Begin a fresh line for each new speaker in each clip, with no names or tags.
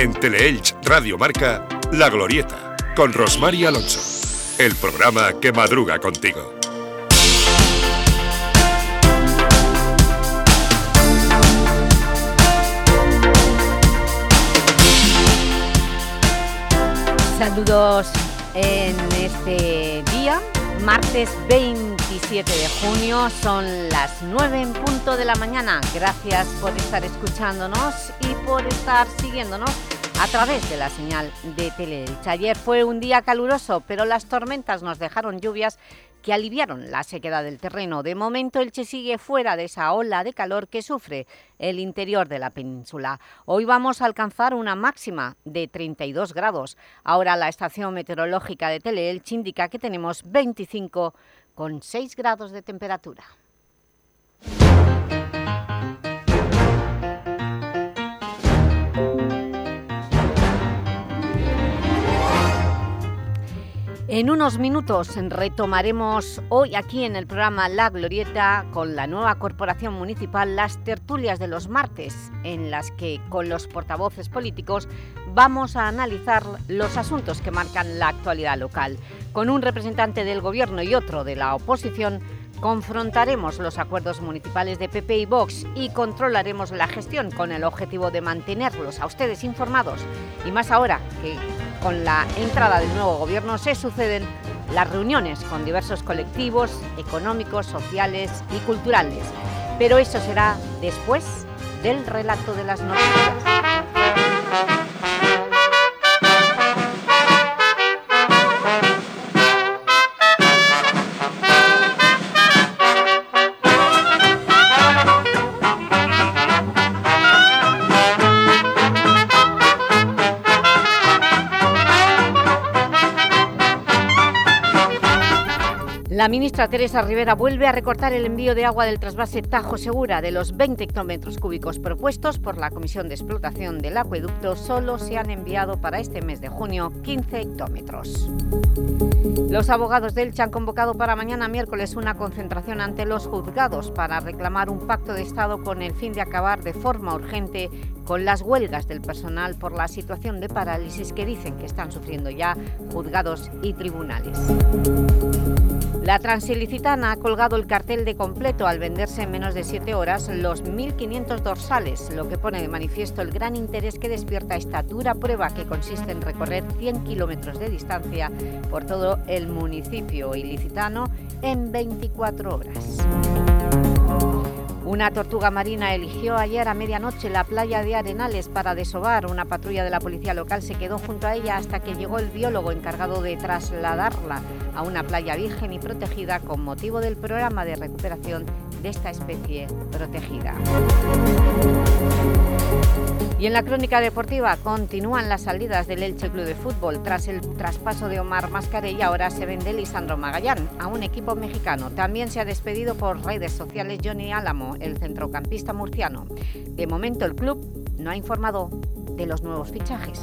En Teleelch Radio Marca, La Glorieta, con Rosmar Alonso. El programa que madruga contigo.
Saludos en este día, martes 27 de junio, son las 9 en punto de la mañana. Gracias por estar escuchándonos y por estar siguiéndonos a través de la señal de Teleelch. Ayer fue un día caluroso, pero las tormentas nos dejaron lluvias que aliviaron la sequedad del terreno. De momento, Elche sigue fuera de esa ola de calor que sufre el interior de la península. Hoy vamos a alcanzar una máxima de 32 grados. Ahora la estación meteorológica de Teleelch indica que tenemos 25,6 grados de temperatura. En unos minutos retomaremos hoy aquí en el programa La Glorieta con la nueva corporación municipal las tertulias de los martes en las que con los portavoces políticos vamos a analizar los asuntos que marcan la actualidad local. Con un representante del Gobierno y otro de la oposición confrontaremos los acuerdos municipales de PP y Vox y controlaremos la gestión con el objetivo de mantenerlos a ustedes informados y más ahora que con la entrada del nuevo gobierno se suceden las reuniones con diversos colectivos económicos, sociales y culturales. Pero eso será después del relato de las noticias. Ministra Teresa Rivera vuelve a recortar el envío de agua del trasvase Tajo Segura. De los 20 hectómetros cúbicos propuestos por la Comisión de Explotación del Acueducto, solo se han enviado para este mes de junio 15 hectómetros. Los abogados del Elche han convocado para mañana miércoles una concentración ante los juzgados para reclamar un pacto de Estado con el fin de acabar de forma urgente con las huelgas del personal por la situación de parálisis que dicen que están sufriendo ya juzgados y tribunales. La Transilicitana ha colgado el cartel de completo al venderse en menos de 7 horas los 1.500 dorsales, lo que pone de manifiesto el gran interés que despierta esta dura prueba que consiste en recorrer 100 kilómetros de distancia por todo el municipio ilicitano en 24 horas. Una tortuga marina eligió ayer a medianoche la playa de Arenales para desovar. Una patrulla de la policía local se quedó junto a ella hasta que llegó el biólogo encargado de trasladarla a una playa virgen y protegida con motivo del programa de recuperación de esta especie protegida. Y en la crónica deportiva continúan las salidas del Elche Club de Fútbol. Tras el traspaso de Omar Mascarella, ahora se vende Lisandro Magallán a un equipo mexicano. También se ha despedido por redes sociales Johnny Álamo, el centrocampista murciano. De momento el club no ha informado de los nuevos fichajes.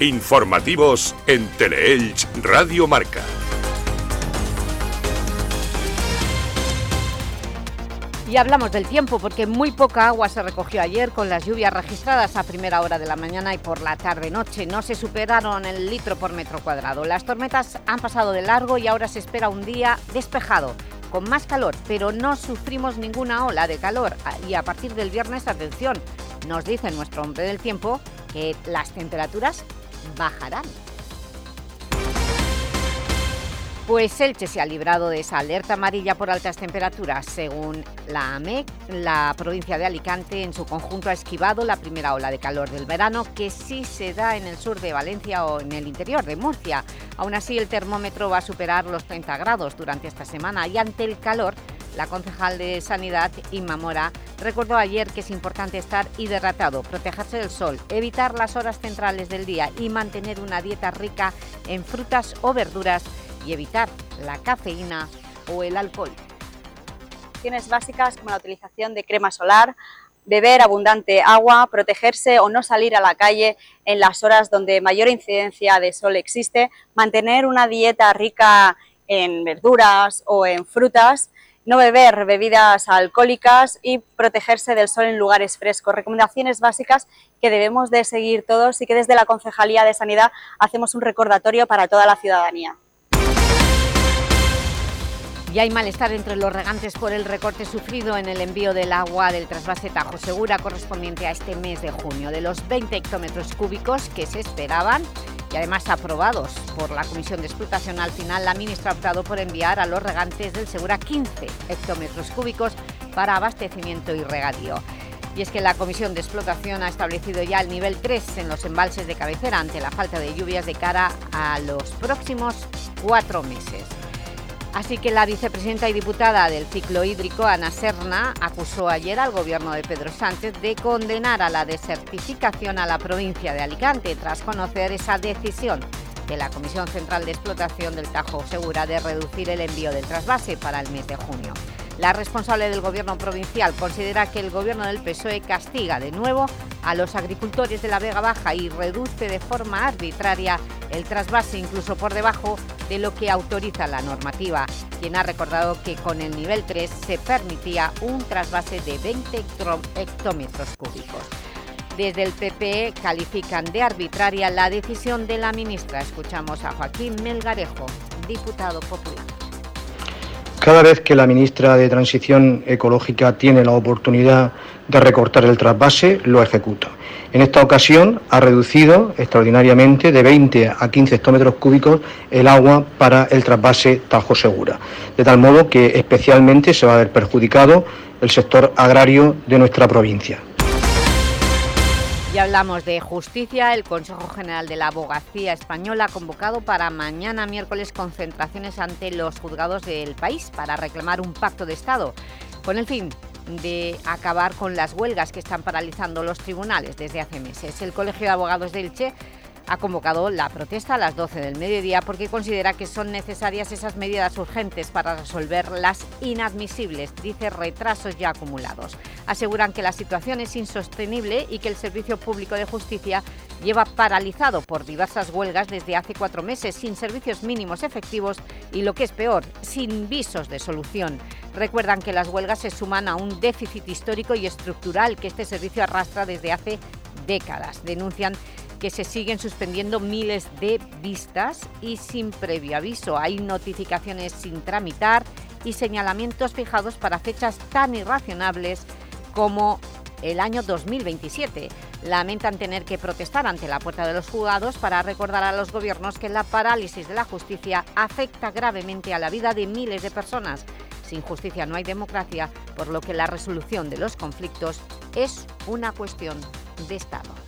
Informativos en Teleelch Radio Marca.
Y hablamos del tiempo porque muy poca agua se recogió ayer con las lluvias registradas a primera hora de la mañana y por la tarde-noche. No se superaron el litro por metro cuadrado. Las tormentas han pasado de largo y ahora se espera un día despejado, con más calor, pero no sufrimos ninguna ola de calor. Y a partir del viernes, atención, nos dice nuestro hombre del tiempo que las temperaturas bajarán. Pues Elche se ha librado de esa alerta amarilla por altas temperaturas. Según la AMEC, la provincia de Alicante en su conjunto ha esquivado la primera ola de calor del verano que sí se da en el sur de Valencia o en el interior de Murcia. Aún así, el termómetro va a superar los 30 grados durante esta semana y ante el calor, la concejal de Sanidad, Inma Mora, recordó ayer que es importante estar hidratado, protegerse del sol, evitar las horas centrales del día y mantener una dieta rica en frutas o verduras y evitar la cafeína o el alcohol.
Acciones básicas como la utilización de crema solar, beber abundante agua, protegerse o no salir a la calle en las horas donde mayor incidencia de sol existe, mantener una dieta rica en verduras o en frutas no beber bebidas alcohólicas y protegerse del sol en lugares frescos. Recomendaciones básicas que debemos de seguir todos y que desde la Concejalía de Sanidad hacemos un recordatorio para toda la ciudadanía.
Y hay malestar entre los regantes por el recorte sufrido en el envío del agua del trasvase Tajo Segura correspondiente a este mes de junio. De los 20 hectómetros cúbicos que se esperaban, y además aprobados por la Comisión de Explotación, al final la ministra ha optado por enviar a los regantes del Segura 15 hectómetros cúbicos para abastecimiento y regadío. Y es que la Comisión de Explotación ha establecido ya el nivel 3 en los embalses de cabecera ante la falta de lluvias de cara a los próximos cuatro meses. Así que la vicepresidenta y diputada del ciclo hídrico, Ana Serna, acusó ayer al gobierno de Pedro Sánchez de condenar a la desertificación a la provincia de Alicante tras conocer esa decisión de la Comisión Central de Explotación del Tajo Segura de reducir el envío del trasvase para el mes de junio. La responsable del gobierno provincial considera que el gobierno del PSOE castiga de nuevo a los agricultores de la Vega Baja y reduce de forma arbitraria el trasvase incluso por debajo de lo que autoriza la normativa, quien ha recordado que con el nivel 3 se permitía un trasvase de 20 hectómetros cúbicos. Desde el PP califican de arbitraria la decisión de la ministra. Escuchamos a Joaquín Melgarejo, diputado popular.
Cada vez que la ministra de Transición Ecológica tiene la oportunidad de recortar el trasvase, lo ejecuta. En esta ocasión ha reducido extraordinariamente de 20 a 15 hectómetros cúbicos el agua para el trasvase Tajo Segura, de tal modo que especialmente se va a ver perjudicado el sector agrario de nuestra provincia.
Ya hablamos de justicia. El Consejo General de la Abogacía Española ha convocado para mañana miércoles concentraciones ante los juzgados del país para reclamar un pacto de Estado con el fin de acabar con las huelgas que están paralizando los tribunales desde hace meses. El Colegio de Abogados de Elche ha convocado la protesta a las 12 del mediodía porque considera que son necesarias esas medidas urgentes para resolver las inadmisibles, dice, retrasos ya acumulados. Aseguran que la situación es insostenible y que el Servicio Público de Justicia lleva paralizado por diversas huelgas desde hace cuatro meses, sin servicios mínimos efectivos y, lo que es peor, sin visos de solución. Recuerdan que las huelgas se suman a un déficit histórico y estructural que este servicio arrastra desde hace décadas. Denuncian que se siguen suspendiendo miles de vistas y sin previo aviso. Hay notificaciones sin tramitar y señalamientos fijados para fechas tan irracionables como el año 2027. Lamentan tener que protestar ante la puerta de los juzgados para recordar a los gobiernos que la parálisis de la justicia afecta gravemente a la vida de miles de personas. Sin justicia no hay democracia, por lo que la resolución de los conflictos es una cuestión de Estado.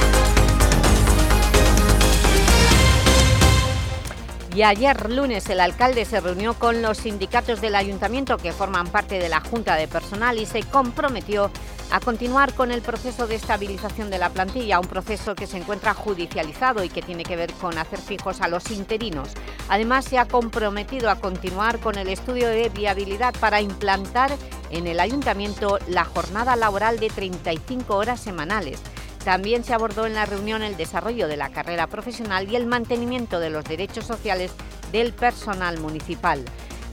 Y ayer lunes el alcalde se reunió con los sindicatos del ayuntamiento que forman parte de la Junta de Personal y se comprometió a continuar con el proceso de estabilización de la plantilla, un proceso que se encuentra judicializado y que tiene que ver con hacer fijos a los interinos. Además, se ha comprometido a continuar con el estudio de viabilidad para implantar en el ayuntamiento la jornada laboral de 35 horas semanales también se abordó en la reunión el desarrollo de la carrera profesional y el mantenimiento de los derechos sociales del personal municipal.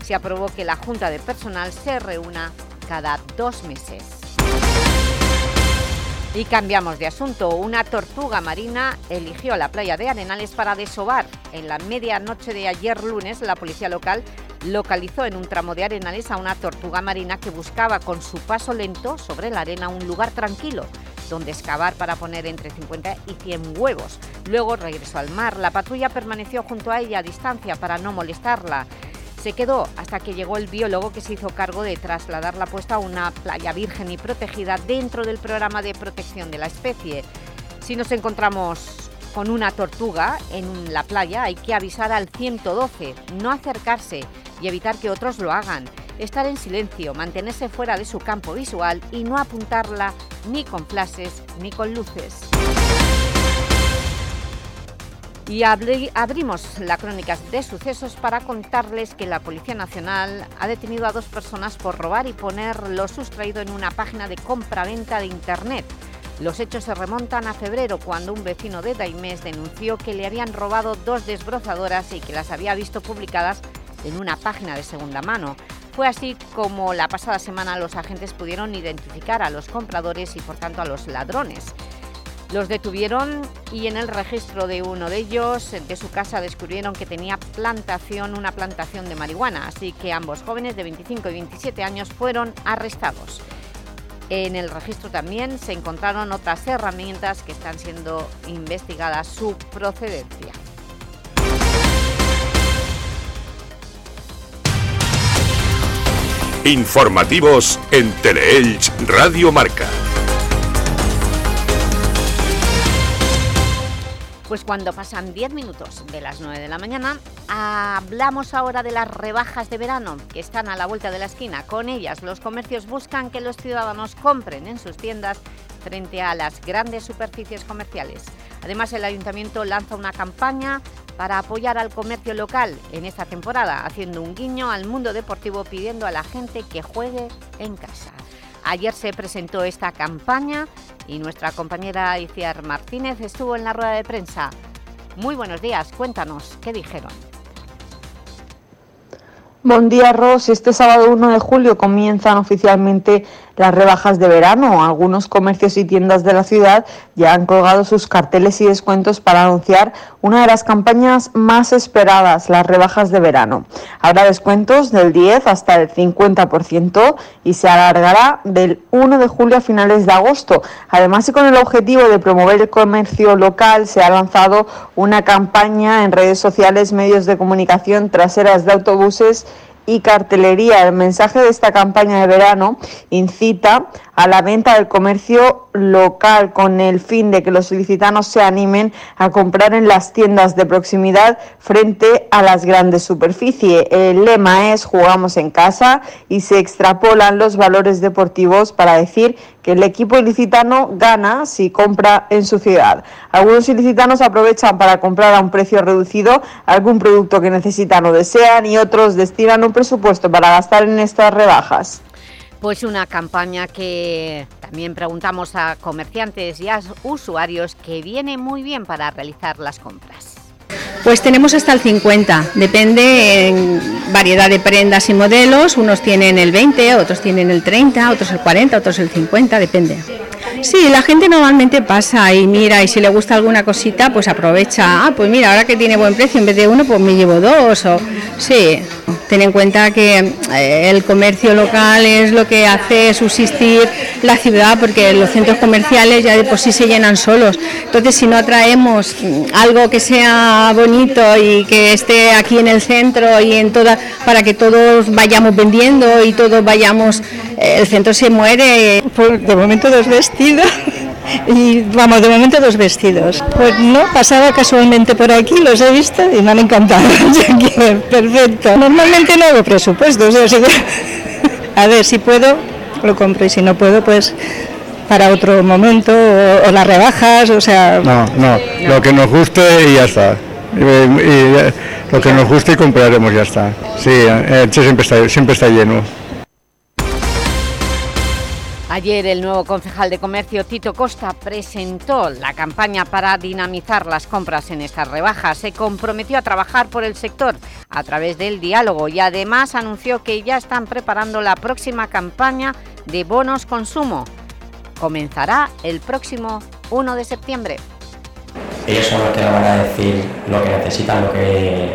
Se aprobó que la Junta de Personal se reúna cada dos meses. Y cambiamos de asunto. Una tortuga marina eligió la playa de Arenales para desovar. En la medianoche de ayer lunes, la policía local localizó en un tramo de Arenales a una tortuga marina que buscaba con su paso lento sobre la arena un lugar tranquilo donde excavar para poner entre 50 y 100 huevos. Luego regresó al mar. La patrulla permaneció junto a ella a distancia para no molestarla. Se quedó hasta que llegó el biólogo que se hizo cargo de trasladar la puesta a una playa virgen y protegida dentro del programa de protección de la especie. Si nos encontramos con una tortuga en la playa hay que avisar al 112, no acercarse y evitar que otros lo hagan estar en silencio, mantenerse fuera de su campo visual y no apuntarla ni con flashes ni con luces. Y abrimos la crónica de sucesos para contarles que la Policía Nacional ha detenido a dos personas por robar y poner lo sustraído en una página de compra-venta de Internet. Los hechos se remontan a febrero, cuando un vecino de Daimés denunció que le habían robado dos desbrozadoras y que las había visto publicadas en una página de segunda mano. Fue así como la pasada semana los agentes pudieron identificar a los compradores y por tanto a los ladrones. Los detuvieron y en el registro de uno de ellos, de su casa, descubrieron que tenía plantación, una plantación de marihuana, así que ambos jóvenes de 25 y 27 años fueron arrestados. En el registro también se encontraron otras herramientas que están siendo investigadas su procedencia.
Informativos en Teleelch Radio Marca.
Pues cuando pasan 10 minutos de las 9 de la mañana, hablamos ahora de las rebajas de verano que están a la vuelta de la esquina. Con ellas los comercios buscan que los ciudadanos compren en sus tiendas frente a las grandes superficies comerciales. Además, el Ayuntamiento lanza una campaña para apoyar al comercio local en esta temporada, haciendo un guiño al mundo deportivo pidiendo a la gente que juegue en casa. Ayer se presentó esta campaña y nuestra compañera Iciar Martínez estuvo en la rueda de prensa. Muy buenos días, cuéntanos, ¿qué dijeron?
Buen día, Ros. Este sábado 1 de julio comienzan oficialmente las rebajas de verano. Algunos comercios y tiendas de la ciudad ya han colgado sus carteles y descuentos para anunciar una de las campañas más esperadas, las rebajas de verano. Habrá descuentos del 10 hasta el 50% y se alargará del 1 de julio a finales de agosto. Además, y con el objetivo de promover el comercio local, se ha lanzado una campaña en redes sociales, medios de comunicación, traseras de autobuses y cartelería. El mensaje de esta campaña de verano incita a la venta del comercio local con el fin de que los solicitanos se animen a comprar en las tiendas de proximidad frente a las grandes superficies. El lema es jugamos en casa y se extrapolan los valores deportivos para decir que el equipo ilicitano gana si compra en su ciudad. Algunos ilicitanos aprovechan para comprar a un precio reducido algún producto que necesitan o desean y otros destinan un presupuesto para gastar en estas rebajas.
Pues una campaña que también preguntamos a comerciantes y a usuarios que viene muy bien para realizar las compras.
Pues tenemos hasta el 50, depende en variedad de prendas y modelos, unos tienen el 20, otros tienen el 30, otros el 40, otros el 50, depende. Sí, la gente normalmente pasa y mira y si le gusta alguna cosita pues aprovecha, ah, pues mira, ahora que tiene buen precio en vez de uno pues me llevo dos sí, ten en cuenta que eh, el comercio local es lo que hace subsistir la ciudad porque los centros comerciales ya de por sí se llenan solos. Entonces, si no atraemos algo que sea y que esté aquí en el centro y en toda para que todos vayamos vendiendo y todos vayamos, eh, el centro se muere.
Pues de momento dos vestidos. Y vamos, de momento dos vestidos. Pues no, pasaba casualmente por aquí, los he visto y me han encantado. Perfecto. Normalmente no hago presupuestos, a ver si puedo, lo compro y si no puedo, pues para otro momento o, las rebajas, o sea...
No, no, lo que nos guste y ya está. Y, lo que nos guste y compraremos, ya está. Sí, siempre está, siempre está lleno.
Ayer el nuevo concejal de Comercio, Tito Costa, presentó la campaña para dinamizar las compras en estas rebajas. Se comprometió a trabajar por el sector a través del diálogo y además anunció que ya están preparando la próxima campaña de bonos consumo. Comenzará el próximo 1 de septiembre.
Ellos son los que nos van a decir lo que necesitan, lo que,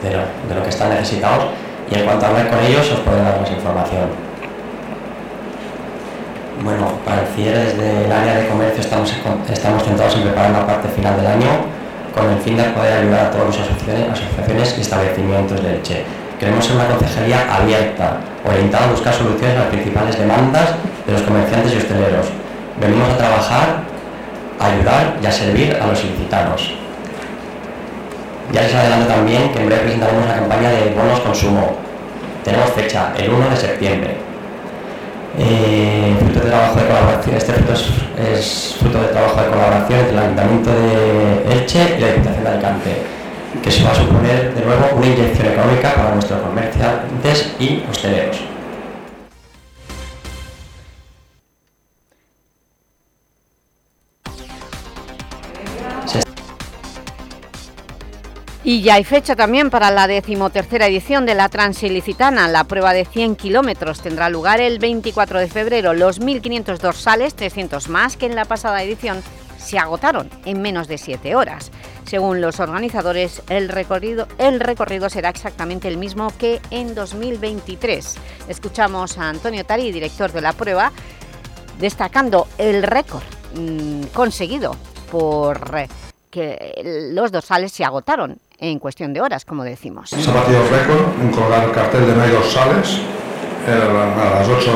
de, lo, que están necesitados y en cuanto hablar con ellos os pueden dar más información. Bueno, para el cierre desde el área de comercio estamos, estamos centrados en preparar la parte final del año con el fin de poder ayudar a todas las asociaciones, y establecimientos de leche. Queremos ser una concejalía abierta, orientada a buscar soluciones a las principales demandas de los comerciantes y hosteleros. Venimos a trabajar, ayudar y a servir a los ilicitanos. Ya les adelanto también que en breve presentaremos la campaña de bonos consumo. Tenemos fecha, el 1 de septiembre eh, fruto de trabajo de colaboración, este fruto es, fruto de trabajo de colaboración entre el Ayuntamiento de Elche y la Diputación de Alicante, que se va a suponer de nuevo una inyección económica para nuestros comerciantes y hosteleros.
Y ya hay fecha también para la decimotercera edición de la Transilicitana. La prueba de 100 kilómetros tendrá lugar el 24 de febrero. Los 1.500 dorsales, 300 más que en la pasada edición, se agotaron en menos de 7 horas. Según los organizadores, el recorrido, será exactamente el mismo que en 2023. Escuchamos a Antonio Tari, director de la prueba, destacando el récord mm, conseguido por que los dorsales se agotaron en cuestión de horas, como decimos.
Se ha batido récord en colgar el cartel de no hay dorsales. A las 8,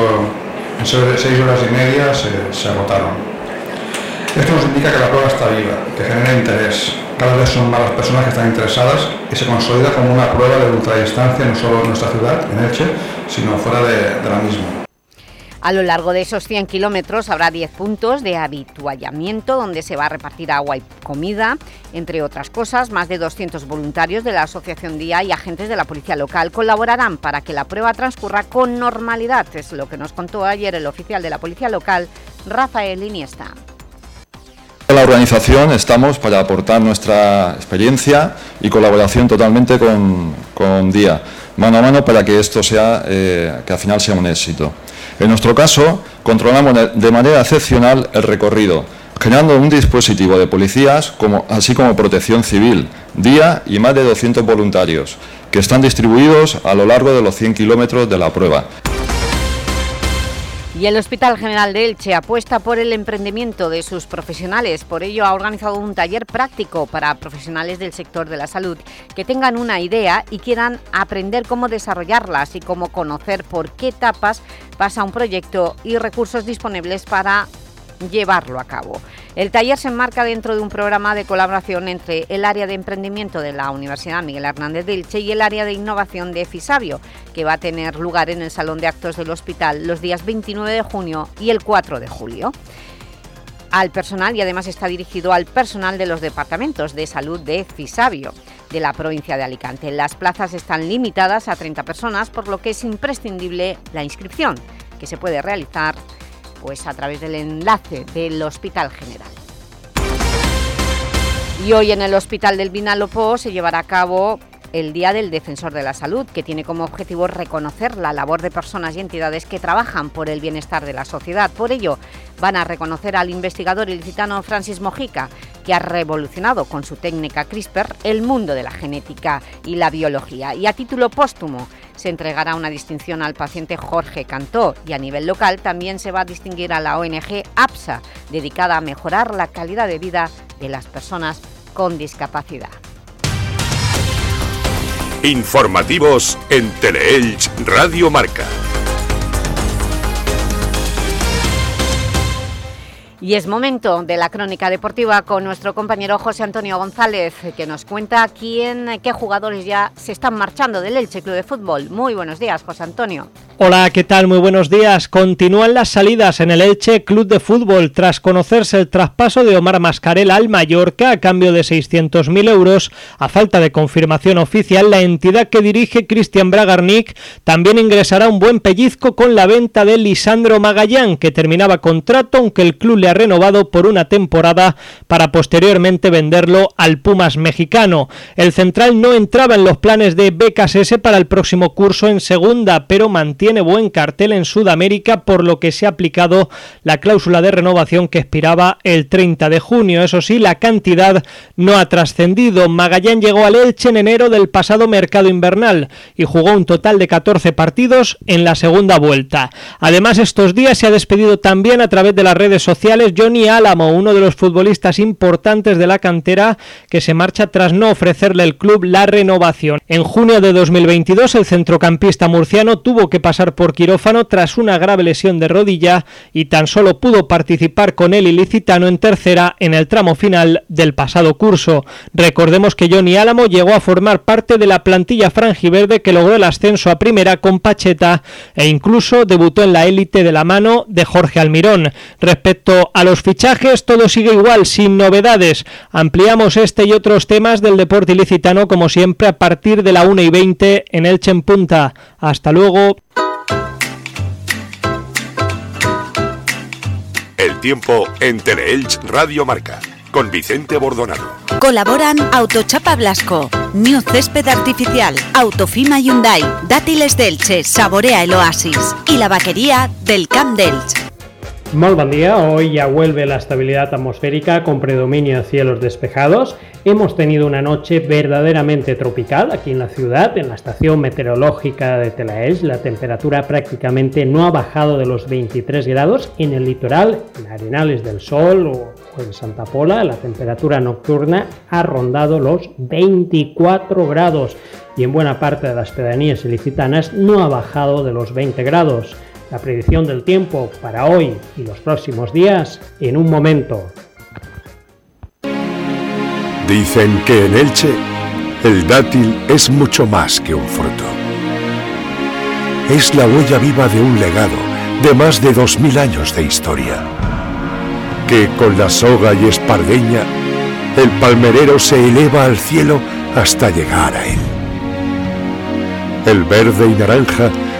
en 6 horas y media se, agotaron. Esto nos indica que la prueba está viva, que genera interés. Cada vez son más las personas que están interesadas y se consolida como una prueba de ultradistancia no solo en nuestra ciudad, en Elche, sino fuera de la misma.
A lo largo de esos 100 kilómetros habrá 10 puntos de habituallamiento donde se va a repartir agua y comida. Entre otras cosas, más de 200 voluntarios de la Asociación Día y agentes de la Policía Local colaborarán para que la prueba transcurra con normalidad. Es lo que nos contó ayer el oficial de la Policía Local, Rafael Iniesta.
La organización estamos para aportar nuestra experiencia y colaboración totalmente con, con Día, mano a mano para que esto sea, eh, que al final sea un éxito. En nuestro caso, controlamos de manera excepcional el recorrido, generando un dispositivo de policías, así como protección civil, día y más de 200 voluntarios, que están distribuidos a lo largo de los 100 kilómetros de la prueba.
Y el Hospital General de Elche apuesta por el emprendimiento de sus profesionales. Por ello ha organizado un taller práctico para profesionales del sector de la salud que tengan una idea y quieran aprender cómo desarrollarla, así como conocer por qué etapas pasa un proyecto y recursos disponibles para llevarlo a cabo. El taller se enmarca dentro de un programa de colaboración entre el área de emprendimiento de la Universidad Miguel Hernández de Elche y el área de innovación de Fisabio, que va a tener lugar en el Salón de Actos del Hospital los días 29 de junio y el 4 de julio al personal y además está dirigido al personal de los departamentos de salud de Fisabio de la provincia de Alicante. Las plazas están limitadas a 30 personas, por lo que es imprescindible la inscripción, que se puede realizar pues, a través del enlace del Hospital General. Y hoy en el Hospital del Vinalopó se llevará a cabo el Día del Defensor de la Salud, que tiene como objetivo reconocer la labor de personas y entidades que trabajan por el bienestar de la sociedad. Por ello, van a reconocer al investigador ilicitano Francis Mojica, que ha revolucionado con su técnica CRISPR el mundo de la genética y la biología. Y a título póstumo se entregará una distinción al paciente Jorge Cantó y a nivel local también se va a distinguir a la ONG APSA, dedicada a mejorar la calidad de vida de las personas con discapacidad.
Informativos en Teleelch Radio Marca.
Y es momento de la crónica deportiva con nuestro compañero José Antonio González, que nos cuenta quién, qué jugadores ya se están marchando del Elche Club de Fútbol. Muy buenos días, José Antonio.
Hola, ¿qué tal? Muy buenos días. Continúan las salidas en el Elche Club de Fútbol tras conocerse el traspaso de Omar Mascarela al Mallorca a cambio de 600.000 euros. A falta de confirmación oficial, la entidad que dirige Cristian Bragarnik también ingresará un buen pellizco con la venta de Lisandro Magallán, que terminaba contrato, aunque el club le renovado por una temporada para posteriormente venderlo al Pumas mexicano. El central no entraba en los planes de BKSS para el próximo curso en segunda, pero mantiene tiene buen cartel en Sudamérica, por lo que se ha aplicado la cláusula de renovación que expiraba el 30 de junio. Eso sí, la cantidad no ha trascendido. Magallán llegó al Elche en enero del pasado mercado invernal y jugó un total de 14 partidos en la segunda vuelta. Además, estos días se ha despedido también a través de las redes sociales Johnny Álamo, uno de los futbolistas importantes de la cantera que se marcha tras no ofrecerle el club la renovación. En junio de 2022 el centrocampista murciano tuvo que pasar por quirófano tras una grave lesión de rodilla y tan solo pudo participar con el ilicitano en tercera en el tramo final del pasado curso. Recordemos que Johnny Álamo llegó a formar parte de la plantilla franjiverde que logró el ascenso a primera con Pacheta e incluso debutó en la élite de la mano de Jorge Almirón. Respecto a los fichajes, todo sigue igual, sin novedades. Ampliamos este y otros temas del deporte ilicitano como siempre a partir de la 1 y 20 en Elche en Punta. Hasta luego.
El tiempo en Teleelch Radio Marca con Vicente Bordonado.
Colaboran Autochapa Blasco,
New Césped Artificial, Autofima Hyundai, Dátiles Delche, Saborea el Oasis y la vaquería del Camp Delche.
Muy buen día, hoy ya vuelve la estabilidad atmosférica con predominio de cielos despejados. Hemos tenido una noche verdaderamente tropical aquí en la ciudad, en la estación meteorológica de Telaelch. La temperatura prácticamente no ha bajado de los 23 grados. En el litoral, en Arenales del Sol o en Santa Pola, la temperatura nocturna ha rondado los 24 grados y en buena parte de las pedanías ilicitanas no ha bajado de los 20 grados. La predicción del tiempo para hoy y los próximos días en un momento.
Dicen que en Elche el dátil es mucho más que un fruto. Es la huella viva de un legado de más de 2.000 años de historia. Que con la soga y espardeña, el palmerero se eleva al cielo hasta llegar a él. El verde y naranja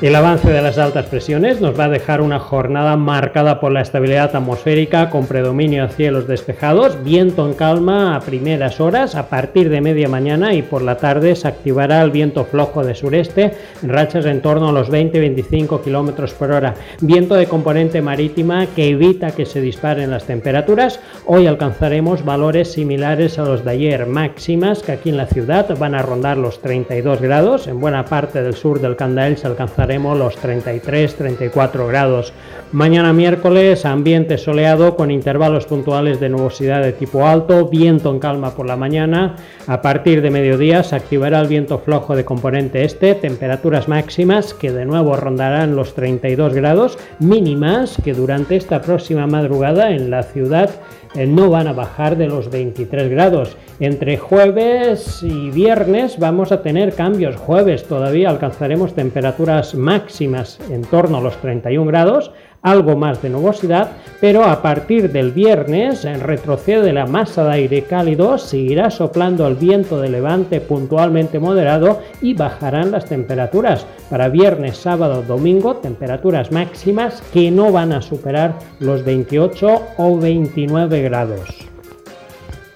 El avance de las altas presiones nos va a dejar una jornada marcada por la estabilidad atmosférica con predominio de cielos despejados, viento en calma a primeras horas, a partir de media mañana y por la tarde se activará el viento flojo de sureste en rachas en torno a los 20-25 km por hora. Viento de componente marítima que evita que se disparen las temperaturas. Hoy alcanzaremos valores similares a los de ayer, máximas que aquí en la ciudad van a rondar los 32 grados, en buena parte del sur del Candael se alcanzará los 33-34 grados. Mañana miércoles, ambiente soleado con intervalos puntuales de nubosidad de tipo alto, viento en calma por la mañana. A partir de mediodía se activará el viento flojo de componente este, temperaturas máximas que de nuevo rondarán los 32 grados, mínimas que durante esta próxima madrugada en la ciudad no van a bajar de los 23 grados. Entre jueves y viernes vamos a tener cambios. Jueves todavía alcanzaremos temperaturas máximas en torno a los 31 grados algo más de nubosidad, pero a partir del viernes retrocede la masa de aire cálido, seguirá soplando el viento de levante puntualmente moderado y bajarán las temperaturas. Para viernes, sábado, domingo, temperaturas máximas que no van a superar los 28 o 29 grados.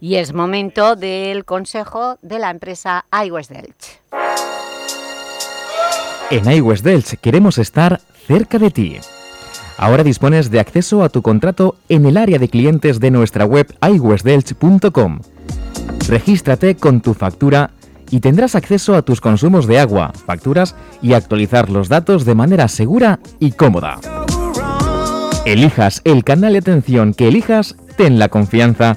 Y es momento del consejo de la empresa iWest Delch.
En iWest Delch queremos estar cerca de ti. Ahora dispones de acceso a tu contrato en el área de clientes de nuestra web iwestdelch.com. Regístrate con tu factura y tendrás acceso a tus consumos de agua, facturas y actualizar los datos de manera segura y cómoda. Elijas el canal de atención que elijas, ten la confianza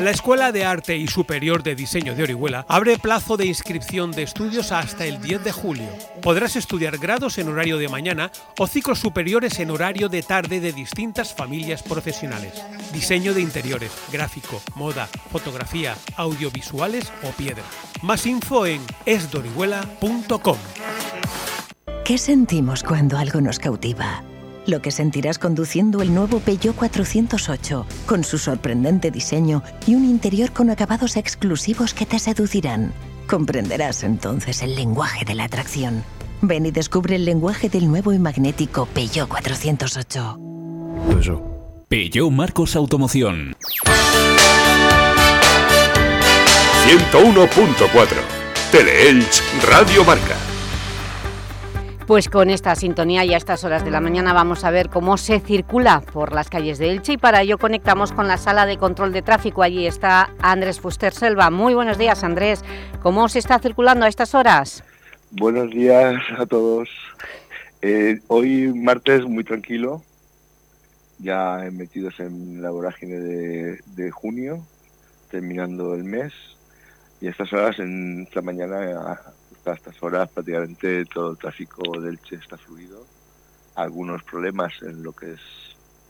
La Escuela de Arte y Superior de Diseño de Orihuela abre plazo de inscripción de estudios hasta el 10 de julio. Podrás estudiar grados en horario de mañana o ciclos superiores en horario de tarde de distintas familias profesionales. Diseño de interiores, gráfico, moda, fotografía, audiovisuales o piedra. Más info en esdorihuela.com.
¿Qué sentimos cuando algo nos cautiva? Lo que sentirás conduciendo el nuevo Peugeot 408, con su sorprendente diseño y un interior con acabados exclusivos que te seducirán. Comprenderás entonces el lenguaje de la atracción. Ven y descubre el lenguaje del nuevo y magnético Peugeot 408.
Peugeot Marcos Automoción.
101.4 Teleelch Radio Marca.
Pues con esta sintonía y a estas horas de la mañana vamos a ver cómo se circula por las calles de Elche y para ello conectamos con la sala de control de tráfico. Allí está Andrés Fuster Selva. Muy buenos días, Andrés. ¿Cómo se está circulando a estas horas?
Buenos días a todos. Eh, hoy martes muy tranquilo, ya metidos en la vorágine de, de junio, terminando el mes y a estas horas, en esta mañana, a estas horas prácticamente todo el tráfico del Che está fluido. Algunos problemas en lo que es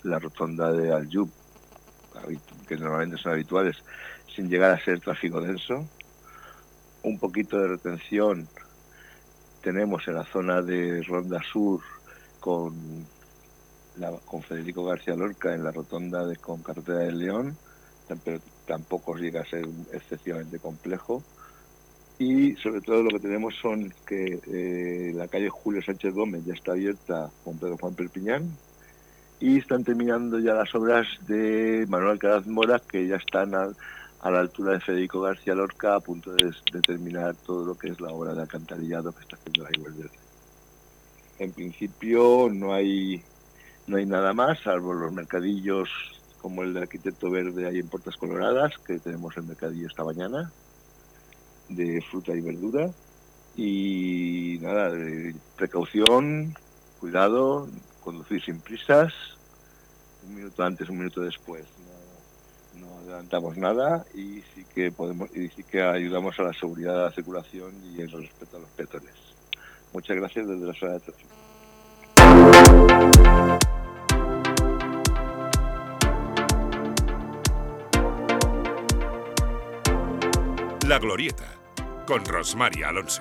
la rotonda de Aljub, que normalmente son habituales, sin llegar a ser tráfico denso. Un poquito de retención tenemos en la zona de Ronda Sur con, la, con Federico García Lorca en la rotonda de, con Carretera del León, pero tampoco llega a ser excesivamente complejo. Y sobre todo lo que tenemos son que eh, la calle Julio Sánchez Gómez ya está abierta con Pedro Juan Perpiñán y están terminando ya las obras de Manuel Alcaraz Mora que ya están a, la altura de Federico García Lorca a punto de, de, terminar todo lo que es la obra de alcantarillado que está haciendo la Igualdad. En principio no hay no hay nada más, salvo los mercadillos como el del arquitecto verde ahí en Puertas Coloradas, que tenemos el mercadillo esta mañana, de fruta y verdura. Y nada, de precaución, cuidado, conducir sin prisas, un minuto antes, un minuto después. No, adelantamos nada y sí que podemos y sí que ayudamos a la seguridad de la circulación y el respeto a los peatones. Muchas gracias desde la sala de tráfico.
La Glorieta, con Rosmary Alonso.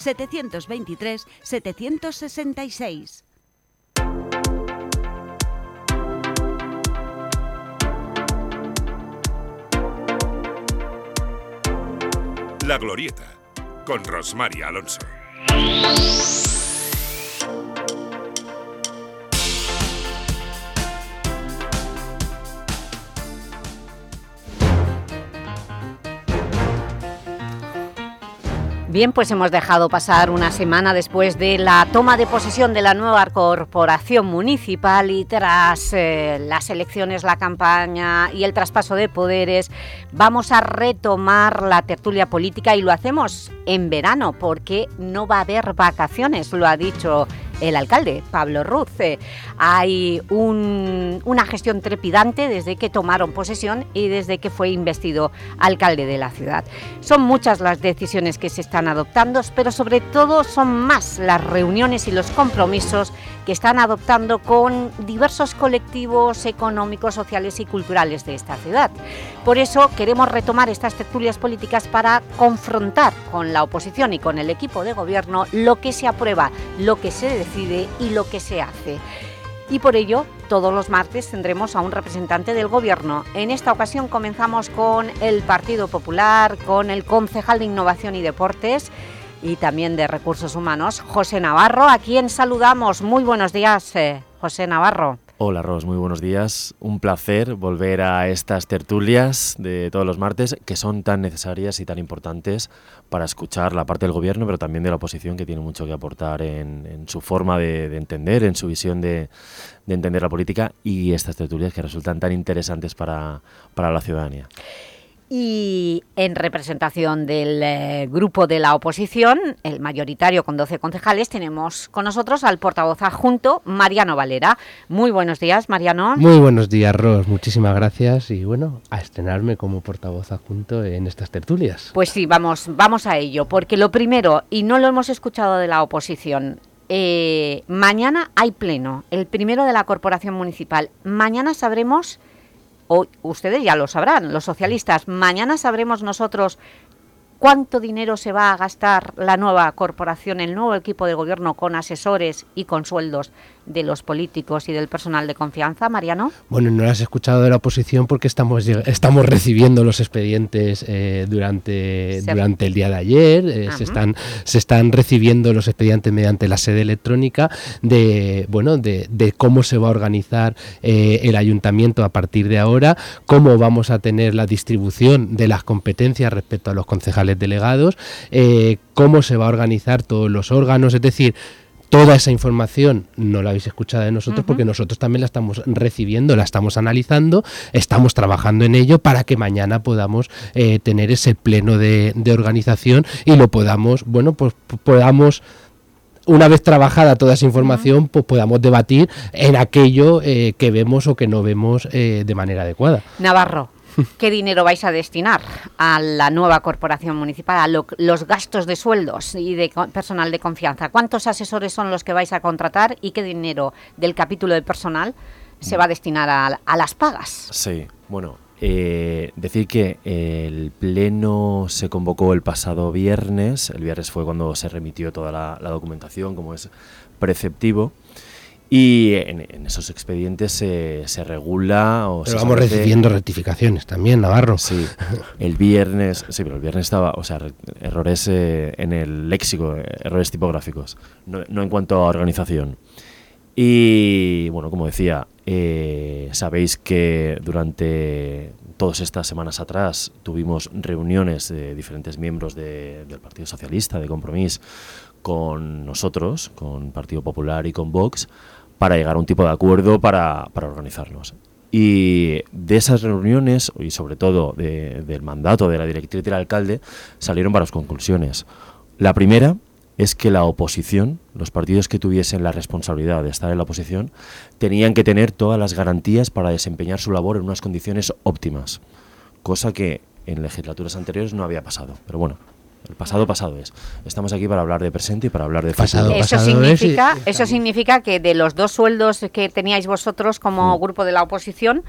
723 766.
La Glorieta, con Rosmary Alonso.
Bien, pues hemos dejado pasar una semana después de la toma de posesión de la nueva corporación municipal y tras eh, las elecciones, la campaña y el traspaso de poderes, vamos a retomar la tertulia política y lo hacemos en verano porque no va a haber vacaciones, lo ha dicho el alcalde, Pablo Ruz. Hay un, una gestión trepidante desde que tomaron posesión y desde que fue investido alcalde de la ciudad. Son muchas las decisiones que se están adoptando, pero sobre todo son más las reuniones y los compromisos que están adoptando con diversos colectivos económicos, sociales y culturales de esta ciudad. Por eso queremos retomar estas tertulias políticas para confrontar con la oposición y con el equipo de gobierno lo que se aprueba, lo que se decide y lo que se hace. Y por ello, todos los martes tendremos a un representante del Gobierno. En esta ocasión comenzamos con el Partido Popular, con el concejal de Innovación y Deportes y también de Recursos Humanos, José Navarro, a quien saludamos. Muy buenos días, eh, José Navarro.
Hola Ros, muy buenos días. Un placer volver a estas tertulias de todos los martes que son tan necesarias y tan importantes para escuchar la parte del gobierno, pero también de la oposición que tiene mucho que aportar en, su forma de, entender, en su visión de, entender la política y estas tertulias que resultan tan interesantes para, para la ciudadanía.
Y en representación del eh, grupo de la oposición, el mayoritario con 12 concejales, tenemos con nosotros al portavoz adjunto, Mariano Valera. Muy buenos días, Mariano.
Muy buenos días, Ros. Muchísimas gracias y bueno, a estrenarme como portavoz adjunto en estas tertulias.
Pues sí, vamos, vamos a ello, porque lo primero, y no lo hemos escuchado de la oposición, eh, mañana hay pleno, el primero de la Corporación Municipal. Mañana sabremos o ustedes ya lo sabrán, los socialistas, mañana sabremos nosotros cuánto dinero se va a gastar la nueva corporación, el nuevo equipo de gobierno con asesores y con sueldos de los políticos y del personal de confianza, Mariano?
Bueno, no lo has escuchado de la oposición porque estamos, estamos recibiendo los expedientes eh, durante, durante el día de ayer, eh, se, están, se están recibiendo los expedientes mediante la sede electrónica de, bueno, de, cómo se va a organizar eh, el ayuntamiento a partir de ahora, cómo vamos a tener la distribución de las competencias respecto a los concejales delegados, cómo se va a organizar todos los órganos, es decir, Toda esa información no la habéis escuchado de nosotros porque nosotros también la estamos recibiendo, la estamos analizando, estamos trabajando en ello para que mañana podamos eh, tener ese pleno de, organización y lo podamos, bueno, pues podamos una vez trabajada toda esa información, pues podamos debatir en aquello eh, que vemos o que no vemos eh, de manera adecuada.
Navarro. ¿Qué dinero vais a destinar a la nueva corporación municipal, a los gastos de sueldos y de personal de confianza? ¿Cuántos asesores son los que vais a contratar y qué dinero del capítulo de personal se va a destinar a, las pagas?
Sí, bueno, eh, decir que el pleno se convocó el pasado viernes, el viernes fue cuando se remitió toda la documentación, como es preceptivo, y en, esos expedientes se, se regula o
pero vamos recibiendo rectificaciones también, Navarro.
Sí, el viernes, sí, pero el viernes estaba, o sea, errores eh, en el léxico, errores tipográficos, no, en cuanto a organización. Y bueno, como decía, eh, sabéis que durante todas estas semanas atrás tuvimos reuniones de diferentes miembros del Partido Socialista, de Compromís, con nosotros, con Partido Popular y con Vox, para llegar a un tipo de acuerdo para, organizarnos. Y de esas reuniones, y sobre todo del mandato de la directriz del alcalde, salieron varias conclusiones. La primera es que la oposición, los partidos que tuviesen la responsabilidad de estar en la oposición, tenían que tener todas las garantías para desempeñar su labor en unas condiciones óptimas, cosa que en legislaturas anteriores no había pasado. Pero bueno, el pasado pasado es. Estamos aquí para hablar de presente y para hablar de
pasado. Eso, significa, eso significa que de los dos sueldos que teníais vosotros como grupo de la oposición,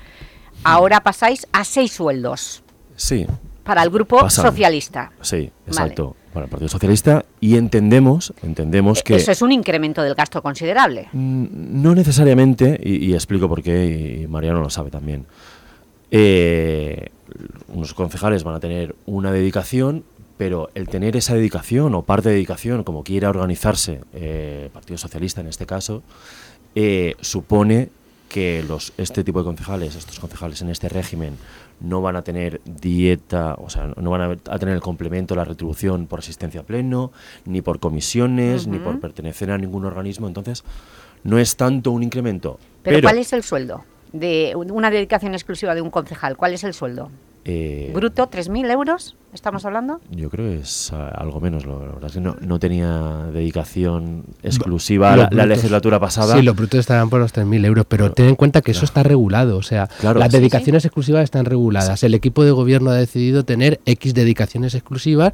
ahora pasáis a seis sueldos.
Sí.
Para el grupo socialista.
Sí, exacto. Para el Partido Socialista y entendemos, entendemos que...
Eso es un incremento del gasto considerable.
Mm, no necesariamente, y, explico por qué, y Mariano lo sabe también. Eh, unos concejales van a tener una dedicación pero el tener esa dedicación o parte de dedicación, como quiera organizarse eh, el Partido Socialista en este caso, eh, supone que los, este tipo de concejales, estos concejales en este régimen, no van a tener dieta, o sea, no van a, tener el complemento, la retribución por asistencia pleno, ni por comisiones, ni por pertenecer a ningún organismo. Entonces, no es tanto un incremento.
¿Pero, pero cuál es el sueldo de una dedicación exclusiva de un concejal? ¿Cuál es el sueldo? Eh, ¿Bruto 3.000 euros estamos hablando?
Yo creo que es ah, algo menos, la verdad es que no, no tenía dedicación exclusiva la, legislatura pasada.
Sí, los brutos estarán por los 3.000 euros, pero, ten en cuenta que eso está regulado, o sea, las dedicaciones exclusivas están reguladas. El equipo de gobierno ha decidido tener X dedicaciones exclusivas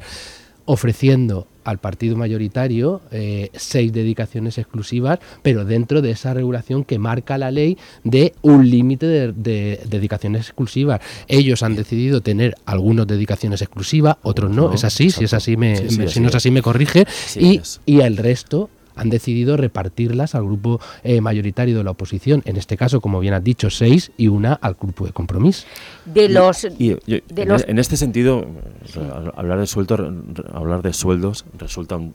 ofreciendo al partido mayoritario eh, seis dedicaciones exclusivas, pero dentro de esa regulación que marca la ley de un límite de, dedicaciones exclusivas. Ellos han decidido tener algunas dedicaciones exclusivas, otros no, es así, si es así me, si no es así me corrige, y, y el resto han decidido repartirlas al grupo eh, mayoritario de la oposición, en este caso, como bien has dicho, seis y una al grupo de compromiso.
De los,
en, este sentido, hablar, de sueldo, hablar de sueldos resulta un,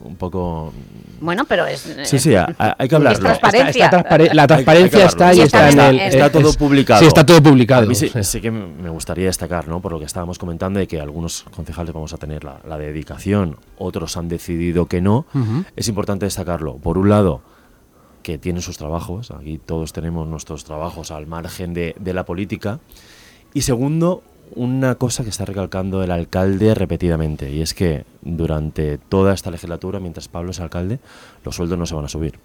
un poco...
Bueno, pero es...
Sí, sí, hay, hay que hablarlo.
Es transparencia.
Está- está transpare- la transparencia está y está en el-
Está
es-
todo
es-
publicado.
sí, está todo publicado.
A mí sí,
Sí.
que me gustaría destacar, ¿no? Por lo que estábamos comentando, de que algunos concejales vamos a tener la, la dedicación, otros han decidido que no. Es importante destacarlo. Por un lado, que tienen sus trabajos, aquí todos tenemos nuestros trabajos al margen de, de la política. Y segundo, una cosa que está recalcando el alcalde repetidamente, y es que durante toda esta legislatura, mientras Pablo es alcalde, los sueldos no se van a subir.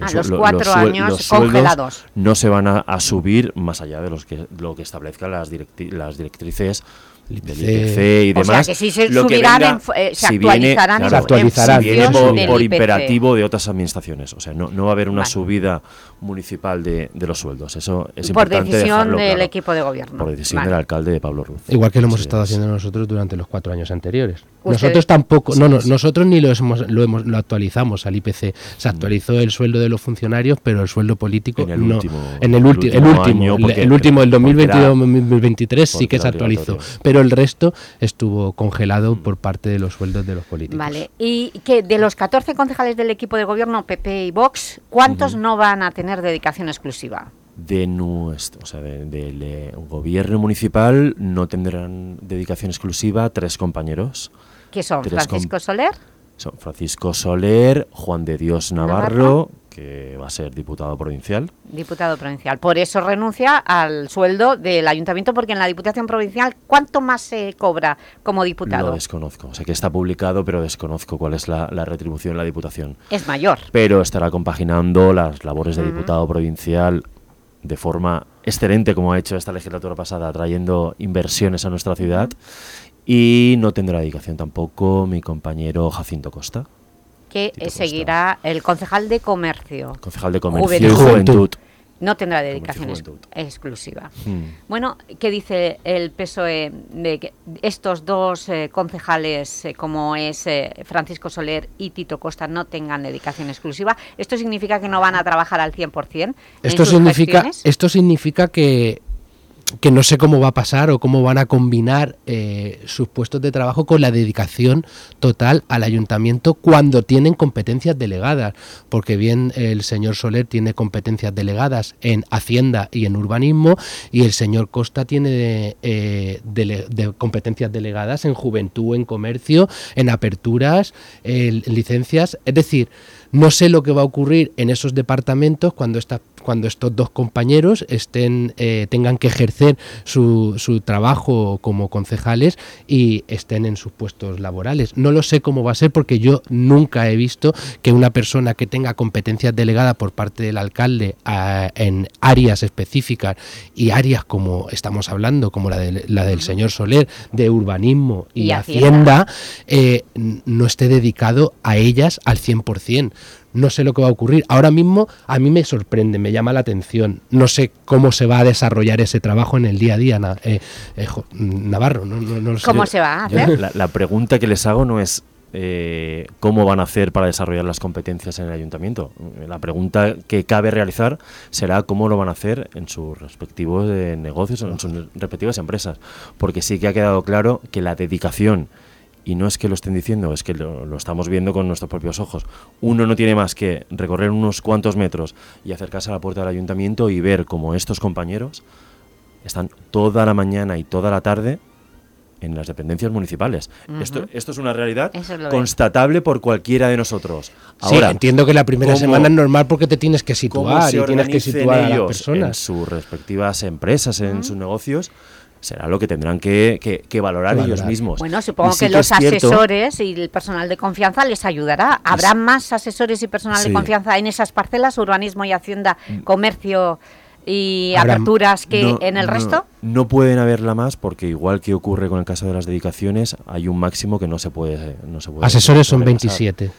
Ah, los
lo-
cuatro años
los
congelados.
No se van a, a subir más allá de los que, lo que establezcan las, directi- las directrices del IPC y
O sea,
demás.
que sí se
Lo que
subirán
venga,
en fu- eh, se
si viene-
actualizarán en-
claro,
Se actualizarán.
si viene
en
por, por imperativo de otras administraciones. O sea, no, no va a haber una
Vale.
subida municipal de, de los sueldos. Eso es
Por
importante
decisión
dejarlo
del
claro.
equipo de gobierno.
Por decisión
Vale.
del alcalde de Pablo Ruz.
Igual que lo hemos
Sí,
estado
es-
haciendo nosotros durante los cuatro años anteriores.
Ustedes-
Nosotros tampoco, no, no, nosotros ni lo hemos, lo hemos, lo actualizamos al IPC. Se actualizó el sueldo de los funcionarios, pero el sueldo político
En el
no.
último-
en el,
el
ulti- el
último
último,
año,
el-
porque-
el último, el
porque era-
2022-2023 sí que se actualizó,
obligatorio.
Pero el resto estuvo congelado por parte de los sueldos de los políticos.
Vale, y que de los 14 concejales del equipo de gobierno, PP y Vox, ¿cuántos no van a tener dedicación exclusiva?
de nuestro, o sea, de- del gobierno municipal no tendrán dedicación exclusiva tres compañeros.
Que son
Tres com-
Francisco Soler,
Son Francisco Soler, Juan de Dios Navarro,
Navarro.
Que va a ser diputado provincial.
diputado provincial. Por eso renuncia al sueldo del ayuntamiento, porque en la diputación provincial, ¿cuánto más se cobra como
Lo
diputado?
desconozco. O sea, que está publicado, pero desconozco cuál es la, la retribución en la diputación.
Es mayor.
Pero estará compaginando las labores de
Ujú.
diputado provincial de forma excelente, como ha hecho esta legislatura pasada, trayendo inversiones a nuestra ciudad. Y no tendrá dedicación tampoco mi compañero Jacinto Costa,
que eh, seguirá el concejal de comercio.
concejal de Comercio
Juventud.
y Juventud.
No tendrá dedicación ex- exclusiva.
Hmm.
Bueno, ¿qué dice el PSOE de que estos dos eh, concejales, eh, como es eh, Francisco Soler y Tito Costa, no tengan dedicación exclusiva? ¿Esto significa que no van a trabajar al 100% en
Esto
sus
significa,
gestiones?
esto significa que, que no sé cómo va a pasar o cómo van a combinar eh, sus puestos de trabajo con la dedicación total al ayuntamiento cuando tienen competencias delegadas. Porque bien el señor Soler tiene competencias delegadas en Hacienda y en urbanismo y el señor Costa tiene eh, de competencias delegadas en juventud, en comercio, en aperturas, en licencias. Es decir, no sé lo que va a ocurrir en esos departamentos cuando, esta- cuando estos dos compañeros estén, eh, tengan que ejercer su, su trabajo como concejales y estén en sus puestos laborales. No lo sé cómo va a ser porque yo nunca he visto que una persona que tenga competencias delegadas por parte del alcalde ah, en áreas específicas y áreas como estamos hablando, como la, del- la del señor Soler, de urbanismo y,
Y
hacienda,
Hacienda.
eh, no esté dedicado a ellas al 100%. No sé lo que va a ocurrir. Ahora mismo a mí me sorprende, me llama la atención. No sé cómo se va a desarrollar ese trabajo en el día a día, Na- eh, eh, Navarro. No, no- no lo sé.
¿Cómo se va a hacer?
La, la pregunta que les hago no es eh, cómo van a hacer para desarrollar las competencias en el ayuntamiento. La pregunta que cabe realizar será cómo lo van a hacer en sus respectivos eh, negocios, en sus respectivas empresas. Porque sí que ha quedado claro que la dedicación, y no es que lo estén diciendo, es que lo, lo estamos viendo con nuestros propios ojos, uno no tiene más que recorrer unos cuantos metros y acercarse a la puerta del ayuntamiento y ver cómo estos compañeros están toda la mañana y toda la tarde en las dependencias municipales. Esto, esto es una realidad
es.
constatable por cualquiera de nosotros.
Sí, entiendo que la primera
¿cómo-
semana es normal porque te tienes que situar y tienes que situar a las personas.
en sus respectivas empresas, en sus negocios, será lo que tendrán que, que- que valorar ellos mismos.
Bueno, supongo
sí
que los
cierto-
asesores y el personal de confianza les ayudará. ¿Habrá más asesores y personal de confianza en esas parcelas, urbanismo y hacienda, comercio y
Habrá-
aperturas que
No,
en el
no,
resto?
No pueden haberla más porque igual que ocurre con el caso de las dedicaciones, hay un máximo que no se puede... No se puede
Asesores son
sobrepasar.
27.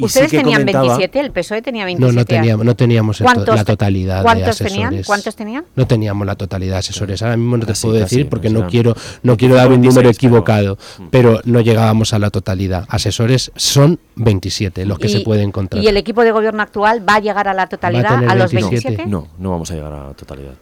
Y
Ustedes
sí que
tenían
comentaba-
27, el PSOE tenía
No,
27.
no teníamos, no teníamos to-
¿Cuántos
la
te-
totalidad de
¿Cuántos
asesores.
tenían? ¿Cuántos tenían?
No teníamos la totalidad de asesores. Ahora mismo no te
Casi,
puedo
casi,
decir porque no
sea,
quiero no quiero dar un
26,
número equivocado, pero no llegábamos a la totalidad. Asesores son 27 los que se pueden encontrar.
¿Y el equipo de gobierno actual va a llegar a la totalidad, a los
27?
27?
No, no vamos a llegar a la totalidad.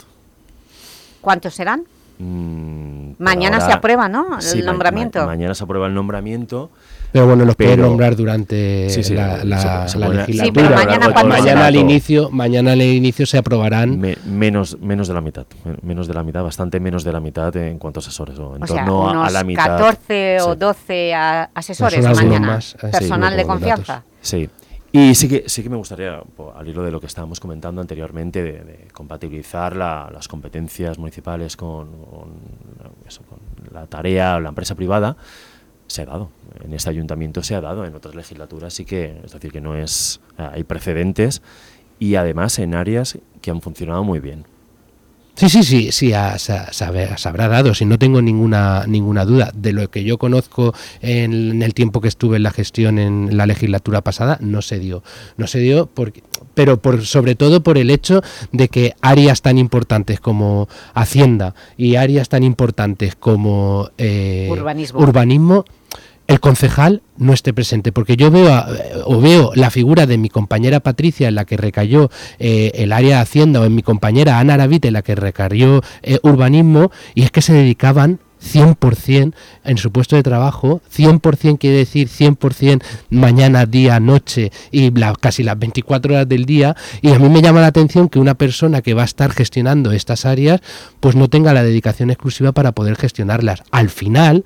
¿Cuántos serán?
Mm,
Mañana se aprueba, ¿no? El
Sí, ma-
nombramiento.
ma- mañana se aprueba el nombramiento.
Pero bueno, los pueden
pero-
nombrar durante
Sí, sí,
la,
se-
la-
se
la
puede-
legislatura.
Sí, pero mañana
Mañana, mañana al inicio, mañana al inicio se aprobarán.
Me- menos, menos de la mitad, men- menos de la mitad, bastante menos de la mitad en cuanto a asesores, o en
O sea,
torno a-
unos
a la mitad.
14 o
Sí.
12 a- asesores
algunos
mañana.
más, sí,
Personal
no
de confianza.
datos.
Sí. Y sí que, sí que me gustaría, al hilo de lo que estábamos comentando anteriormente, de, de compatibilizar la- las competencias municipales con, con, eso, con la tarea o la empresa privada, se ha dado. En este ayuntamiento se ha dado, en otras legislaturas sí que, es decir, que no es, hay precedentes y además en áreas que han funcionado muy bien.
Sí, sí, sí, sí, a- se, habrá- se habrá dado, si no tengo ninguna ninguna duda. De lo que yo conozco en, en el tiempo que estuve en la gestión en la legislatura pasada, no se dio. No se dio, porque, pero por, sobre todo por el hecho de que áreas tan importantes como Hacienda y áreas tan importantes como eh,
Urbanismo.
urbanismo el concejal no esté presente, porque yo veo o veo la figura de mi compañera Patricia en la que recayó eh, el área de Hacienda o en mi compañera Ana Aravite en la que recayó eh, urbanismo y es que se dedicaban 100% en su puesto de trabajo, 100% quiere decir 100% mañana, día, noche y casi las 24 horas del día y a mí me llama la atención que una persona que va a estar gestionando estas áreas pues no tenga la dedicación exclusiva para poder gestionarlas. Al final,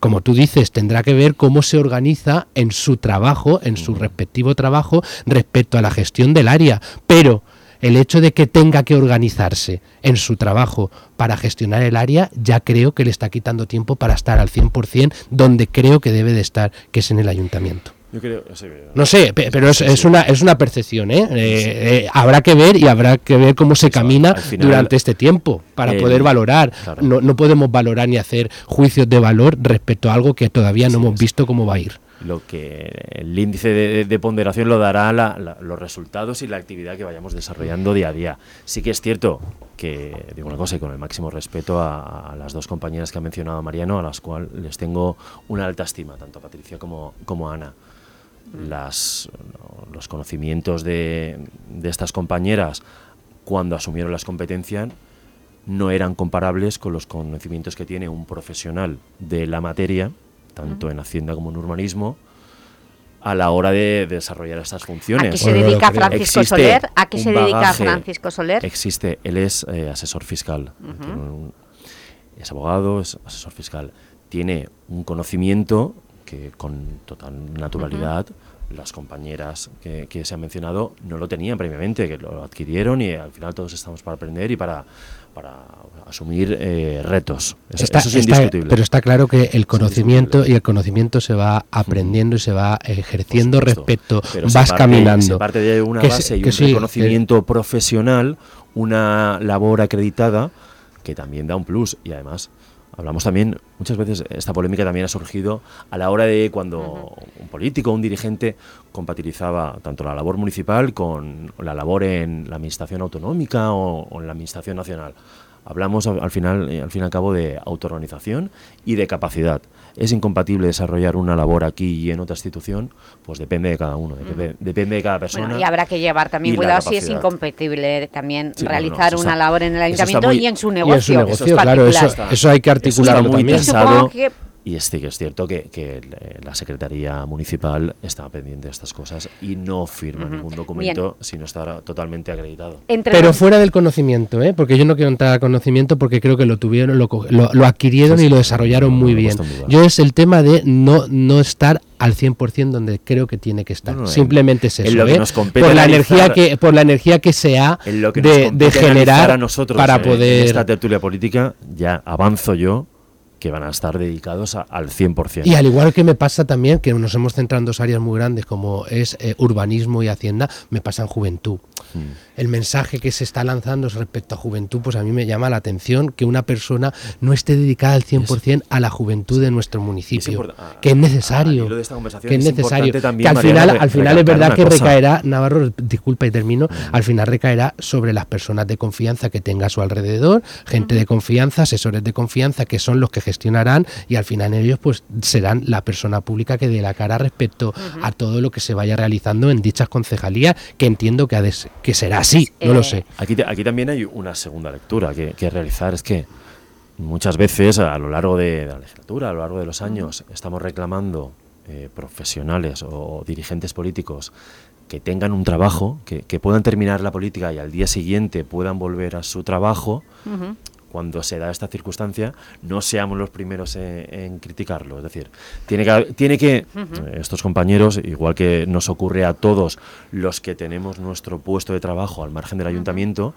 como tú dices, tendrá que ver cómo se organiza en su trabajo, en su respectivo trabajo, respecto a la gestión del área. Pero el hecho de que tenga que organizarse en su trabajo para gestionar el área, ya creo que le está quitando tiempo para estar al 100% donde creo que debe de estar, que es en el ayuntamiento.
Yo creo, sí,
No sé, pe- pero es, es una es una percepción, ¿eh? Eh, eh, habrá que ver y habrá que ver cómo se camina
final,
durante este tiempo para poder valorar.
claro.
No, no podemos valorar ni hacer juicios de valor respecto a algo que todavía no hemos visto cómo va a ir.
lo que el índice de, de ponderación lo dará la- la- los resultados y la actividad que vayamos desarrollando día a día. Sí que es cierto que, digo una cosa, y con el máximo respeto a, a las dos compañeras que ha mencionado Mariano, a las cuales les tengo una alta estima, tanto a Patricia como, como a Ana. Las, los conocimientos de, de estas compañeras cuando asumieron las competencias no eran comparables con los conocimientos que tiene un profesional de la materia, tanto en Hacienda como en urbanismo, a la hora de desarrollar estas funciones.
¿A qué se dedica Francisco
Existe
Soler? ¿A qué se dedica
bagaje-
Francisco Soler?
Existe, él es eh, asesor fiscal, un- es abogado, es asesor fiscal, tiene un conocimiento que con total naturalidad las compañeras que, que se han mencionado no lo tenían previamente, que lo adquirieron y al final todos estamos para aprender y para, para asumir eh, retos. Eso,
Está-
eso es
está-
indiscutible.
pero está claro que el conocimiento y el conocimiento se va aprendiendo y se va ejerciendo respecto,
Pero se
vas
parte-
caminando.
Se parte de una
Que se-
base y un
sí, que-
reconocimiento profesional, una labor acreditada que también da un plus. Y además, hablamos también, muchas veces esta polémica también ha surgido a la hora de cuando un político, un dirigente, compatibilizaba tanto la labor municipal con la labor en la administración autonómica o, o en la administración nacional. Hablamos al al final, eh, al fin y al cabo, de autoorganización y de capacidad. ¿Es incompatible desarrollar una labor aquí y en otra institución? Pues depende de cada uno, dep- depende de cada persona.
Bueno, y habrá que llevar también cuidado si es incompatible también
Sí, no, no,
realizar una
está-
labor en el ayuntamiento
muy-
y en su
Y en
negocio.
su negocio, claro, eso, eso hay que articularlo también.
pensado.
Supongo que-
Y sí que es cierto que, que eh, la Secretaría Municipal está pendiente de estas cosas y no firma ningún documento si no está totalmente acreditado.
Entre
Pero
los-
fuera del conocimiento, ¿eh? porque yo no quiero entrar al conocimiento porque creo que lo tuvieron, lo, lo, lo adquirieron
Sí,
y lo desarrollaron
no,
muy
no
bien.
en.
Yo es el tema de no, no estar al 100% donde creo que tiene que estar.
No, no, en-
Simplemente es
en
eso,
lo que
¿eh?
nos compete
por la energía que por la energía que se ha
En lo que nos
de, generar
a nosotros
para
eh, en
poder
esta tertulia política, ya avanzo yo que van a estar dedicados a- al 100%.
Y al igual que me pasa también, que nos hemos centrado en dos áreas muy grandes como es eh, urbanismo y hacienda, me pasa en juventud.
Mm.
El mensaje que se está lanzando respecto a juventud, pues a mí me llama la atención que una persona no esté dedicada al 100% a la juventud de nuestro municipio,
importa- a-
que es necesario, que es
es
necesario, que al final, al final es verdad que.
Mm.
recaerá, Navarro, disculpa y termino, al final recaerá sobre las personas de confianza que tenga a su alrededor, gente de confianza, asesores de confianza que son los que gestionarán y al final ellos pues serán la persona pública que dé la cara respecto a todo lo que se vaya realizando en dichas concejalías, que entiendo que, ha de que será así, no
Eh,
lo sé.
Aquí, aquí también hay una segunda lectura que, que realizar, es que muchas veces a lo largo de, la legislatura, a lo largo de los años, estamos reclamando eh, profesionales o dirigentes políticos que tengan un trabajo, que, puedan terminar la política y al día siguiente puedan volver a su trabajo, cuando se da esta circunstancia, no seamos los primeros en, criticarlo. Es decir, tiene que, tiene que estos compañeros, igual que nos ocurre a todos los que tenemos nuestro puesto de trabajo al margen del ayuntamiento,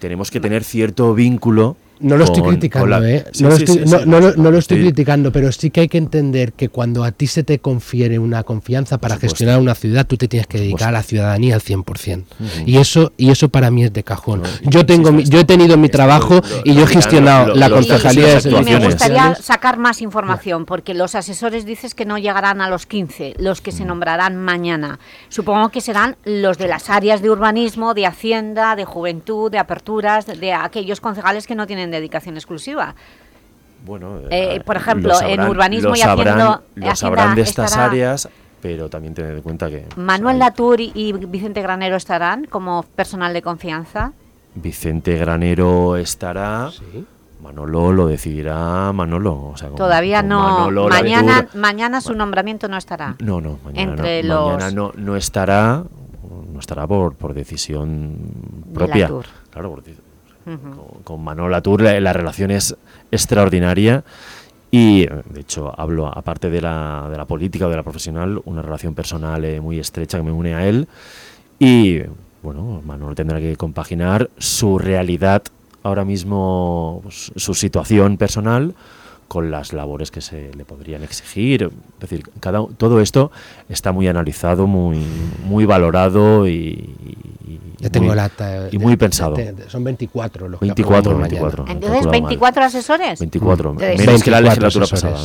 tenemos que tener cierto vínculo
no lo estoy criticando, ¿eh? no, lo estoy, no, lo estoy criticando, pero sí que hay que entender que cuando a ti se te confiere una confianza para gestionar una ciudad, tú te tienes que dedicar a la ciudadanía al 100%. Y eso y eso para mí es de cajón. yo tengo yo he tenido mi trabajo y yo he gestionado la concejalía
de Me gustaría sacar más información, porque los asesores dices que no llegarán a los 15, los que se mm. nombrarán mañana. Supongo que serán los de las áreas de urbanismo, de hacienda, de juventud, de aperturas, de aquellos concejales que no tienen dedicación exclusiva.
Bueno,
eh, por ejemplo, en urbanismo y
haciendo... Lo sabrán de estas áreas, pero también tener en cuenta que...
¿Manuel Latour y Vicente Granero estarán como personal de confianza?
Vicente Granero estará... Manolo lo decidirá Manolo.
Todavía no. mañana, mañana su nombramiento no estará.
No, no. Mañana, no, mañana no, no estará. No estará por, por decisión propia. Claro, por, con, Manuel Latour la, relación es extraordinaria y, de hecho, hablo, aparte de la, de la política o de la profesional, una relación personal eh, muy estrecha que me une a él. Y, bueno, Manuel tendrá que compaginar su realidad ahora mismo, pues, su situación personal con las labores que se le podrían exigir. Es decir, cada, todo esto está muy analizado, muy, muy valorado y,
ya tengo
muy,
la
y muy pensado.
son 24 los
24, que 24.
Entonces, 24 asesores.
24, menos que la legislatura pasada.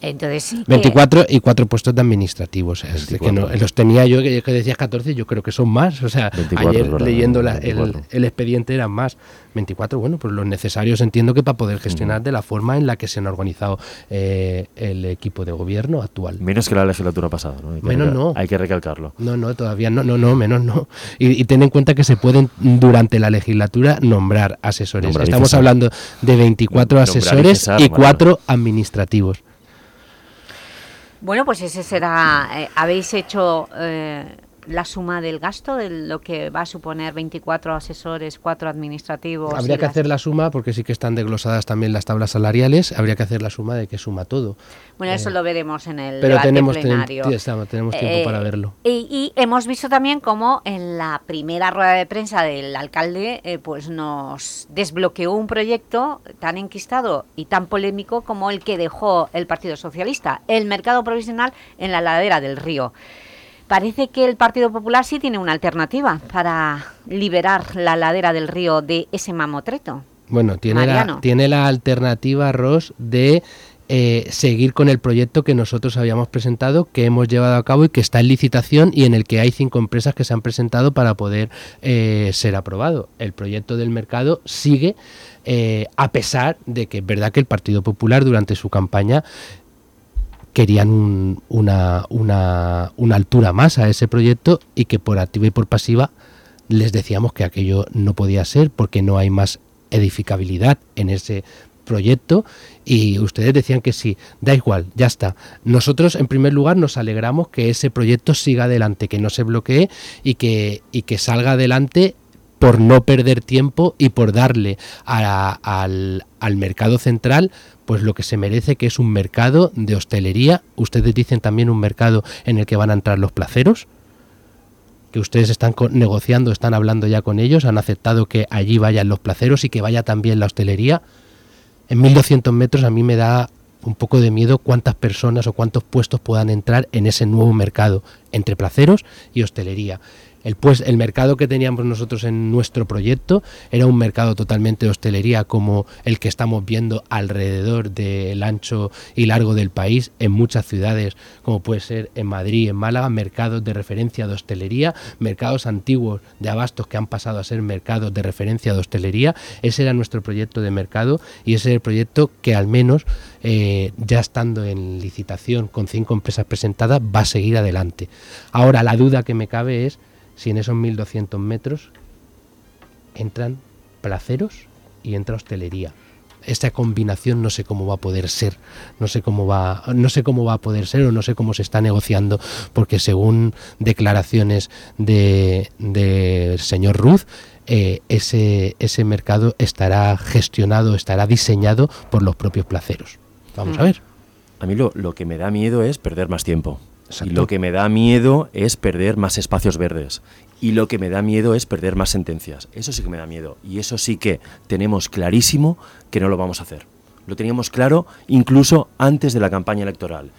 Entonces
24 y cuatro puestos de administrativos. que los tenía yo, que, decías 14, yo creo que son más. O sea, ayer leyendo el, expediente eran más. 24, bueno, pues los necesarios entiendo que para poder gestionar de la forma en la que se han organizado eh, el equipo de gobierno actual.
Menos que la legislatura pasada, ¿no?
menos no.
Hay que recalcarlo.
No, no, todavía no, no, no, menos no. Y, ten en cuenta que se pueden durante la legislatura nombrar asesores. Estamos hablando de 24 asesores y 4 administrativos.
Bueno, pues ese será... Eh, ¿Habéis hecho eh, la suma del gasto de lo que va a suponer 24 asesores, 4 administrativos.
Habría que hacer la suma, porque sí que están desglosadas también las tablas salariales, habría que hacer la suma de que suma todo.
Bueno, eso eh, lo veremos en el
pero
debate
tenemos,
plenario.
tenemos tiempo para eh, verlo.
Y, hemos visto también cómo en la primera rueda de prensa del alcalde eh, pues nos desbloqueó un proyecto tan enquistado y tan polémico como el que dejó el Partido Socialista, el mercado provisional en la ladera del río. Parece que el Partido Popular sí tiene una alternativa para liberar la ladera del río de ese mamotreto.
Bueno, tiene, la, tiene la alternativa, Ross, de eh, seguir con el proyecto que nosotros habíamos presentado, que hemos llevado a cabo y que está en licitación y en el que hay cinco empresas que se han presentado para poder eh, ser aprobado. El proyecto del mercado sigue, eh, a pesar de que es verdad que el Partido Popular durante su campaña querían una, una, una altura más a ese proyecto y que por activa y por pasiva les decíamos que aquello no podía ser porque no hay más edificabilidad en ese proyecto y ustedes decían que sí, da igual, ya está. Nosotros en primer lugar nos alegramos que ese proyecto siga adelante, que no se bloquee y que, y que salga adelante por no perder tiempo y por darle al, al mercado central pues lo que se merece que es un mercado de hostelería. Ustedes dicen también un mercado en el que van a entrar los placeros, que ustedes están negociando, están hablando ya con ellos, han aceptado que allí vayan los placeros y que vaya también la hostelería. En 1200 metros a mí me da un poco de miedo cuántas personas o cuántos puestos puedan entrar en ese nuevo mercado entre placeros y hostelería. El, pues, el mercado que teníamos nosotros en nuestro proyecto era un mercado totalmente de hostelería como el que estamos viendo alrededor del ancho y largo del país en muchas ciudades, como puede ser en Madrid, en Málaga, mercados de referencia de hostelería, mercados antiguos de abastos que han pasado a ser mercados de referencia de hostelería. Ese era nuestro proyecto de mercado y ese es el proyecto que al menos eh, ya estando en licitación con cinco empresas presentadas va a seguir adelante. Ahora la duda que me cabe es si en esos 1200 metros entran placeros y entra hostelería. esta combinación no sé cómo va a poder ser, no sé cómo va, no sé cómo va a poder ser o no sé cómo se está negociando, porque según declaraciones del de señor Ruth, eh, ese, ese mercado estará gestionado, estará diseñado por los propios placeros. Vamos a mm. ver.
A mí lo, lo que me da miedo es perder más tiempo. Lo que me da miedo es perder más espacios verdes. Y lo que me da miedo es perder más sentencias. Eso sí que me da miedo. Y eso sí que tenemos clarísimo que no lo vamos a hacer. Lo teníamos claro incluso antes de la campaña electoral.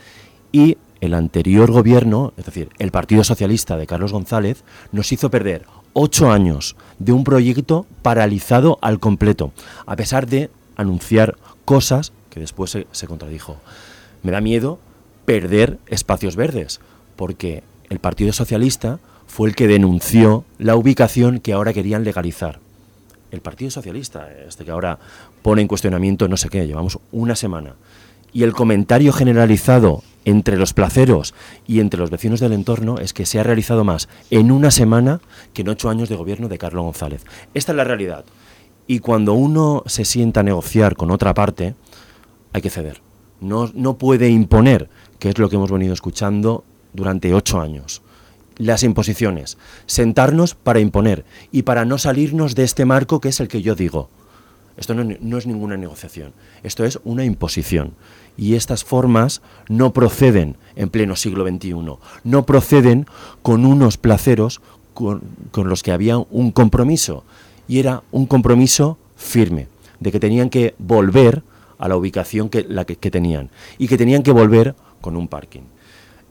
Y el anterior gobierno, es decir, el Partido Socialista de Carlos González, nos hizo perder ocho años de un proyecto paralizado al completo, a pesar de anunciar cosas que después se, se contradijo. Me da miedo perder espacios verdes, porque el Partido Socialista fue el que denunció la ubicación que ahora querían legalizar. El Partido Socialista, este que ahora pone en cuestionamiento no sé qué, llevamos una semana. Y el comentario generalizado entre los placeros y entre los vecinos del entorno es que se ha realizado más en una semana que en ocho años de gobierno de Carlos González. Esta es la realidad. Y cuando uno se sienta a negociar con otra parte, hay que ceder. No, no puede imponer que es lo que hemos venido escuchando durante ocho años. Las imposiciones, sentarnos para imponer y para no salirnos de este marco que es el que yo digo. Esto no, es ninguna negociación, esto es una imposición. Y estas formas no proceden en pleno siglo XXI, no proceden con unos placeros con, los que había un compromiso. Y era un compromiso firme, de que tenían que volver a la ubicación que, la que tenían y que tenían que volver con un parking.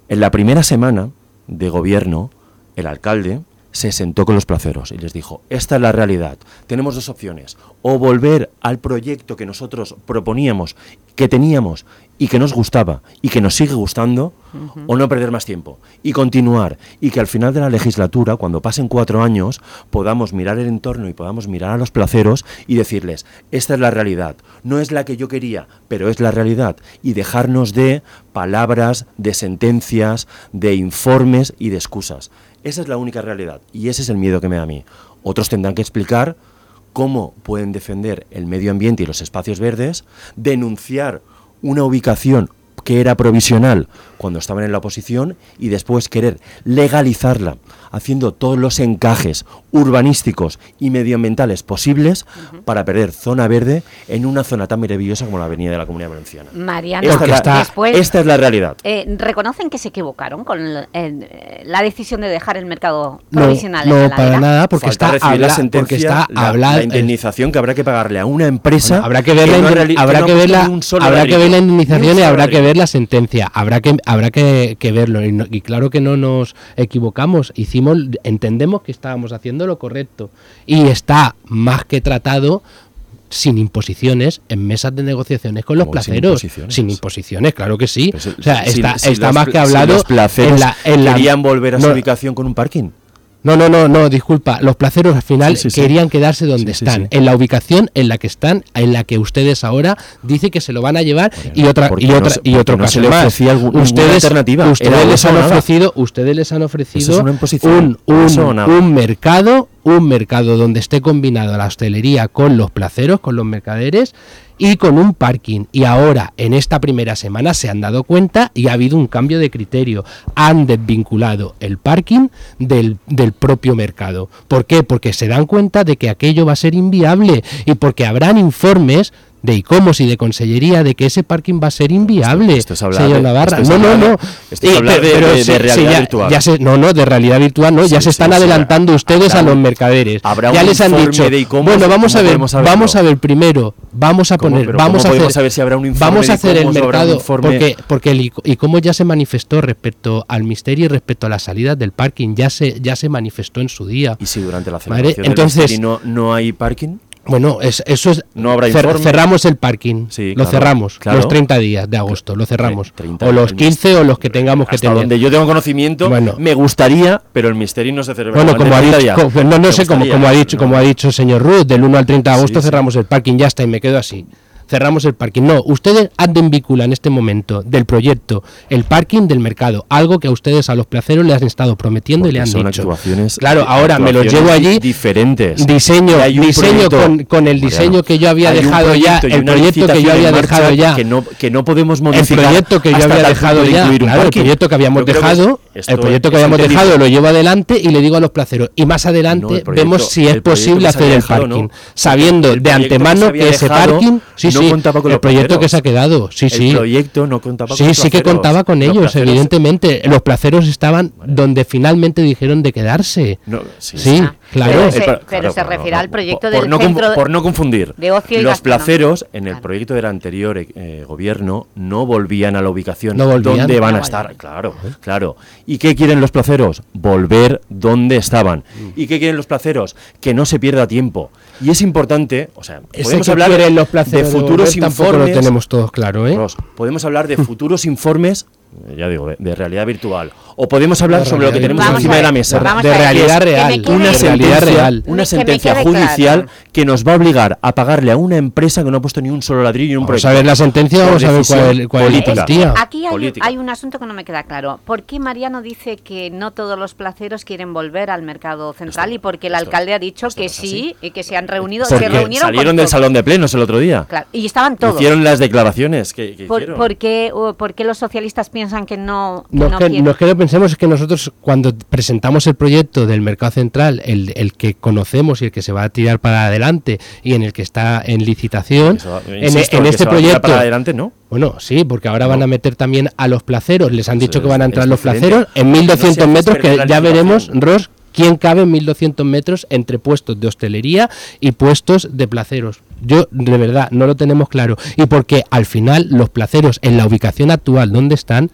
En la primera semana de gobierno, el alcalde se sentó con los placeros y les dijo, esta es la realidad, tenemos dos opciones, o volver al proyecto que nosotros proponíamos, que teníamos y que nos gustaba y que nos sigue gustando, o no perder más tiempo y continuar. Y que al final de la legislatura, cuando pasen cuatro años, podamos mirar el entorno y podamos mirar a los placeros y decirles, esta es la realidad, no es la que yo quería, pero es la realidad, y dejarnos de palabras, de sentencias, de informes y de excusas. Esa es la única realidad y ese es el miedo que me da a mí. Otros tendrán que explicar cómo pueden defender el medio ambiente y los espacios verdes, denunciar una ubicación que era provisional cuando estaban en la oposición y después querer legalizarla, haciendo todos los encajes urbanísticos y medioambientales posibles para perder zona verde en una zona tan maravillosa como la Avenida de la Comunidad Valenciana.
Mariano,
esta, es la, después, esta es la realidad.
Eh, ¿Reconocen que se equivocaron con eh, la decisión de dejar el mercado provisional?
No, para nada, porque está, habla, la porque está
la, indemnización que habrá que pagarle a una empresa.
habrá que ver, la, habrá que, ver la, habrá que ver la indemnización y habrá que ver la sentencia. Habrá que habrá que, verlo y, claro que no nos equivocamos. Hicimos, entendemos que estábamos haciendo lo correcto y está más que tratado sin imposiciones en mesas de negociaciones con los placeros. Sin imposiciones? claro que sí. o sea, está, más que hablado.
los placeros en la, querían volver a su ubicación con un parking.
No, no, no, no, disculpa. Los placeros al final querían quedarse donde están, en la ubicación en la que están, en la que ustedes ahora dicen que se lo van a llevar y otra y otra y otro caso más.
ustedes, alternativa.
ustedes les han ofrecido, ustedes les han ofrecido un, un, un mercado, un mercado donde esté combinado la hostelería con los placeros, con los mercaderes y con un parking. Y ahora, en esta primera semana, se han dado cuenta y ha habido un cambio de criterio. Han desvinculado el parking del, del propio mercado. ¿Por qué? Porque se dan cuenta de que aquello va a ser inviable y porque habrán informes de ICOMOS y de Consellería de que ese parking va a ser inviable,
esto, es señor
Navarra. no, no, no.
Esto es hablar de, de, realidad virtual.
Ya se, no, no, de realidad virtual no. ya se están adelantando ustedes a los mercaderes. ya les han dicho. bueno, vamos a ver, vamos a ver primero. Vamos a poner, vamos a hacer,
saber si habrá un informe
vamos a hacer el mercado porque porque el ICOMOS ya se manifestó respecto al misterio y respecto a las salidas del parking, ya se ya se manifestó en su día.
Y si durante la celebración Entonces, no, no hay parking.
Bueno, es, eso es.
No habrá
cerramos el parking. lo cerramos. Los 30 días de agosto, lo cerramos. o los 15 o los que tengamos que tener.
donde yo tengo conocimiento, bueno, me gustaría, pero el misterio no se celebra.
Bueno, como ha dicho, no, no sé, como, como, ha dicho, como ha dicho el señor Ruth, del 1 al 30 de agosto cerramos el parking, ya está, y me quedo así. Cerramos el parking. No, ustedes anden vícula en este momento del proyecto el parking del mercado, algo que a ustedes, a los placeros, les han estado prometiendo y le han
son
dicho.
actuaciones-
claro, ahora me los llevo allí.
diferentes.
Diseño, diseño con, con el diseño que yo había dejado ya, el proyecto que yo había dejado ya.
Que no, que no podemos
El
modificar.
proyecto que yo había dejado
de
ya, claro, el proyecto que habíamos dejado, el proyecto que habíamos dejado lo llevo adelante y le digo a los placeros. Y más adelante
No, el proyecto-
vemos si es
el
posible hacer el parking,
¿no?
sabiendo
El
de
que
antemano que ese
dejado
parking, sí,
no
sí,
contaba con
el
los
proyecto que
placeros.
se ha quedado, sí,
El
sí.
proyecto no contaba con
Sí, sí que contaba con
Los
ellos, evidentemente. Los placeros estaban donde finalmente dijeron de quedarse.
No, sí,
sí,
sí.
Claro.
Pero se,
pa-
pero
claro,
se
por-
refiere al proyecto
por
del
no, confu-
centro
por no confundir.
de ocio y
los placeros en el proyecto del anterior eh, gobierno no volvían a la ubicación
No volvían.
donde van a
vale,
estar. Claro, claro. ¿Y qué quieren los placeros? Volver donde estaban.
Mm.
¿Y qué quieren los placeros? Que no se pierda tiempo. Y es importante, o sea,
Ese
podemos hablar
los
de
placeros de
futuros
volver tampoco lo
informes.
tenemos todos claro, ¿eh?
Podemos hablar de futuros informes, ya digo, de, de realidad virtual. O podemos hablar
De
sobre lo que tenemos encima de la mesa.
De realidad
es
real,
Una
que
sentencia,
real.
una sentencia judicial
claro.
que nos va a obligar a pagarle a una empresa que no ha puesto ni un solo ladrillo en un
Vamos
proyecto.
a ver la sentencia, vamos a ver cuál- cuál es la
política.
cuantía.
Aquí hay,
Política.
hay un asunto que no me queda claro. ¿Por qué Mariano dice que no todos los placeros quieren volver al mercado central y porque el alcalde ha dicho que sí y que se han reunido?
Porque
se reunieron
salieron del salón de plenos el otro día.
Claro, y estaban todos.
Hicieron las declaraciones que, que
¿Por,
hicieron.
por qué, o por qué los socialistas piensan que no, que
No,
no
es que,
quieren?
no es que lo pensemos, es que nosotros cuando presentamos el proyecto del mercado central, el, el que conocemos y el que se va a tirar para adelante y en el que está en licitación, en,
insisto,
en
que
este
tirar
proyecto...
para adelante, ¿no?
Bueno, sí, porque ahora van a meter también a los placeros, les han dicho que van a entrar los placeros en
No se
1200
hace
metros, que ya veremos,
licitación.
Quién cabe en 1200 metros entre puestos de hostelería y puestos de placeros. Yo, de verdad, no lo tenemos claro. Y porque al final los placeros en la ubicación actual donde están,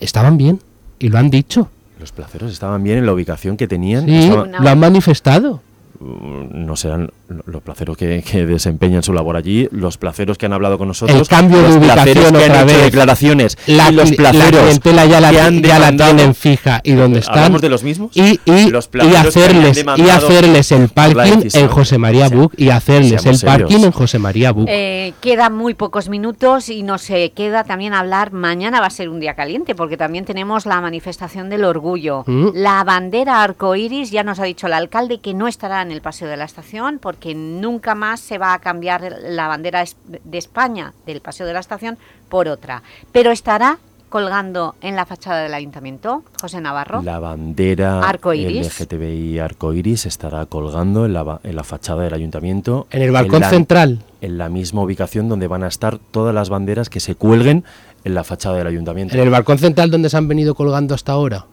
estaban bien. Y lo han dicho.
Los placeros estaban bien en la ubicación que tenían.
Sí,
estaban-
lo han manifestado.
Mm, no serán los placeros que, que desempeñan su labor allí, los placeros que han hablado con nosotros,
El cambio de
los placeros
ubicación
que han hecho declaraciones
La,
y los
la
placeros
clientela ya la,
que han
ya la tienen fija y donde están.
¿Hablamos de los mismos?
Y, y,
Los
y
placeros
hacerles, y hacerles el
la
parking en José María Buc y hacerles el parking
serios.
en José María Buc.
Eh, quedan muy pocos minutos y nos eh, queda también hablar, mañana va a ser un día caliente porque también tenemos la manifestación del orgullo.
Mm.
La bandera arcoiris, ya nos ha dicho el alcalde que no estará en el Paseo de la Estación porque nunca más se va a cambiar la bandera de España del Paseo de la Estación por otra. Pero estará colgando en la fachada del Ayuntamiento, José Navarro.
La bandera
Arcoiris.
LGTBI arcoiris estará colgando en la, en la fachada del ayuntamiento.
En el balcón
la-
central.
En la misma ubicación donde van a estar todas las banderas que se cuelguen en la fachada del ayuntamiento.
En el balcón central donde se han venido colgando hasta ahora.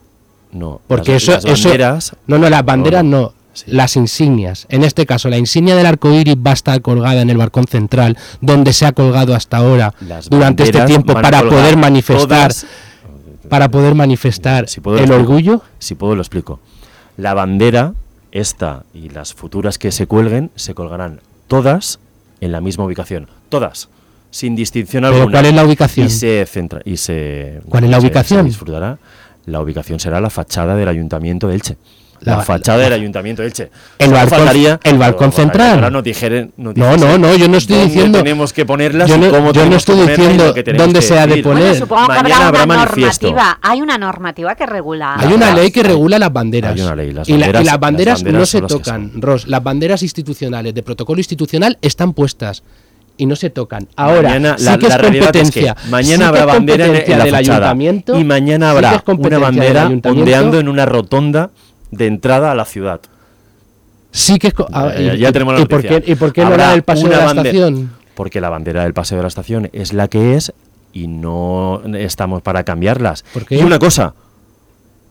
No,
Porque
las-
eso,
las
eso- no, no, las banderas no, las insignias. En este caso, la insignia del arco iris va a estar colgada en el balcón central, donde se ha colgado hasta ahora
Las
durante este tiempo para poder manifestar,
todas-
para poder manifestar
puedo,
el orgullo.
Si puedo, lo explico. La bandera, esta y las futuras que se cuelguen, se colgarán todas en la misma ubicación. Todas. Sin distinción
¿Pero
alguna.
cuál es la ubicación?
Y se centra, y se,
¿Cuál es la
se-
ubicación?
se disfrutará. La ubicación será la fachada del Ayuntamiento de Elche.
La-
La, fachada
la-
del Ayuntamiento de Elche.
El balcón-
faltaría-
el balcón central.
Ahora no dijeren, no,
No, no, no, yo no estoy
dónde
diciendo-
tenemos que ponerlas
yo no-
cómo
yo no estoy diciendo dónde se ha de poner.
Bueno, supongo que
Mañana
habrá
habrá
una
manifiesto.
normativa. Hay una normativa que regula.
Hay una ley que regula las banderas.
Hay una ley, las
y, la- y
banderas-
las banderas
las banderas
no se tocan, Ros. Las banderas institucionales de protocolo institucional están puestas y no se tocan. Ahora,
Mañana,
sí
la,
que es
la realidad es
competencia.
que mañana
sí
habrá bandera en,
competencia
en la
del
fachada
ayuntamiento.
y mañana
sí
habrá
competencia
una bandera ondeando en una rotonda de entrada a la ciudad.
Sí que es. ah,
Ya-
y-
ya tenemos la
y, por qué, ¿Y por qué no la del paseo de la estación?
Porque la bandera del paseo de la estación es la que es y no estamos para cambiarlas.
¿Por qué?
Y una cosa,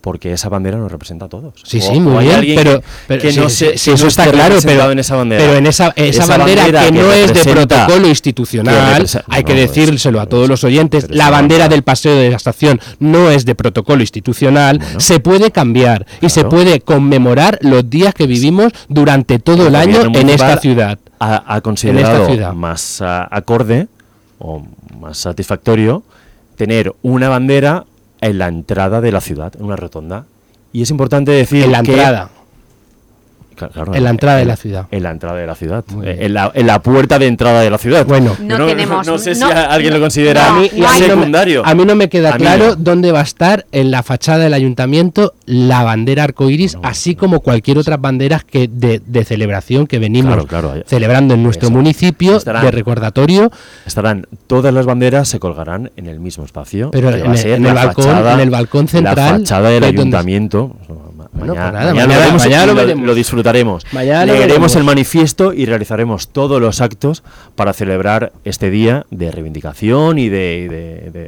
porque esa bandera nos representa a todos.
Sí,
O-
sí, muy bien, pero, pero
que
sí,
no
sí,
se-
sí, eso
no
está claro, pero
en esa bandera.
pero en esa, esa,
Esa
bandera,
bandera
que
que
no es de protocolo institucional, hay que decírselo a todos los oyentes, la bandera del paseo de la estación no es de protocolo institucional, se puede cambiar y se puede conmemorar los días que vivimos durante todo el, año en esta ciudad.
Ha, ha considerado
ciudad.
más ah, acorde o más satisfactorio tener una bandera en la entrada de la ciudad, en una rotonda. Y es importante decir
En la
que-
entrada.
Claro,
en la entrada de la ciudad.
En la entrada de la ciudad. Eh, En la, en la puerta de entrada de la ciudad.
Bueno,
No tenemos-
no sé si
no-
alguien lo considera
a mí, y a mí no me-
secundario.
a mí no me queda claro
no.
dónde va a estar en la fachada del ayuntamiento la bandera arcoiris, así como cualquier otra banderas que de, de celebración que venimos
Claro, claro, ahí-
celebrando en nuestro municipio
Estarán-
de recordatorio.
Estarán todas las banderas se colgarán en el mismo espacio.
Pero en el- en balcón-
fachada-
en el balcón central,
La fachada del
donde-
ayuntamiento.
Bueno,
mañana,
pues nada,
mañana
mañana-
lo veremos
mañana
y
lo
lo,
veremos.
lo disfrutaremos. Leeremos el manifiesto y realizaremos todos los actos para celebrar este día de reivindicación y de- de- de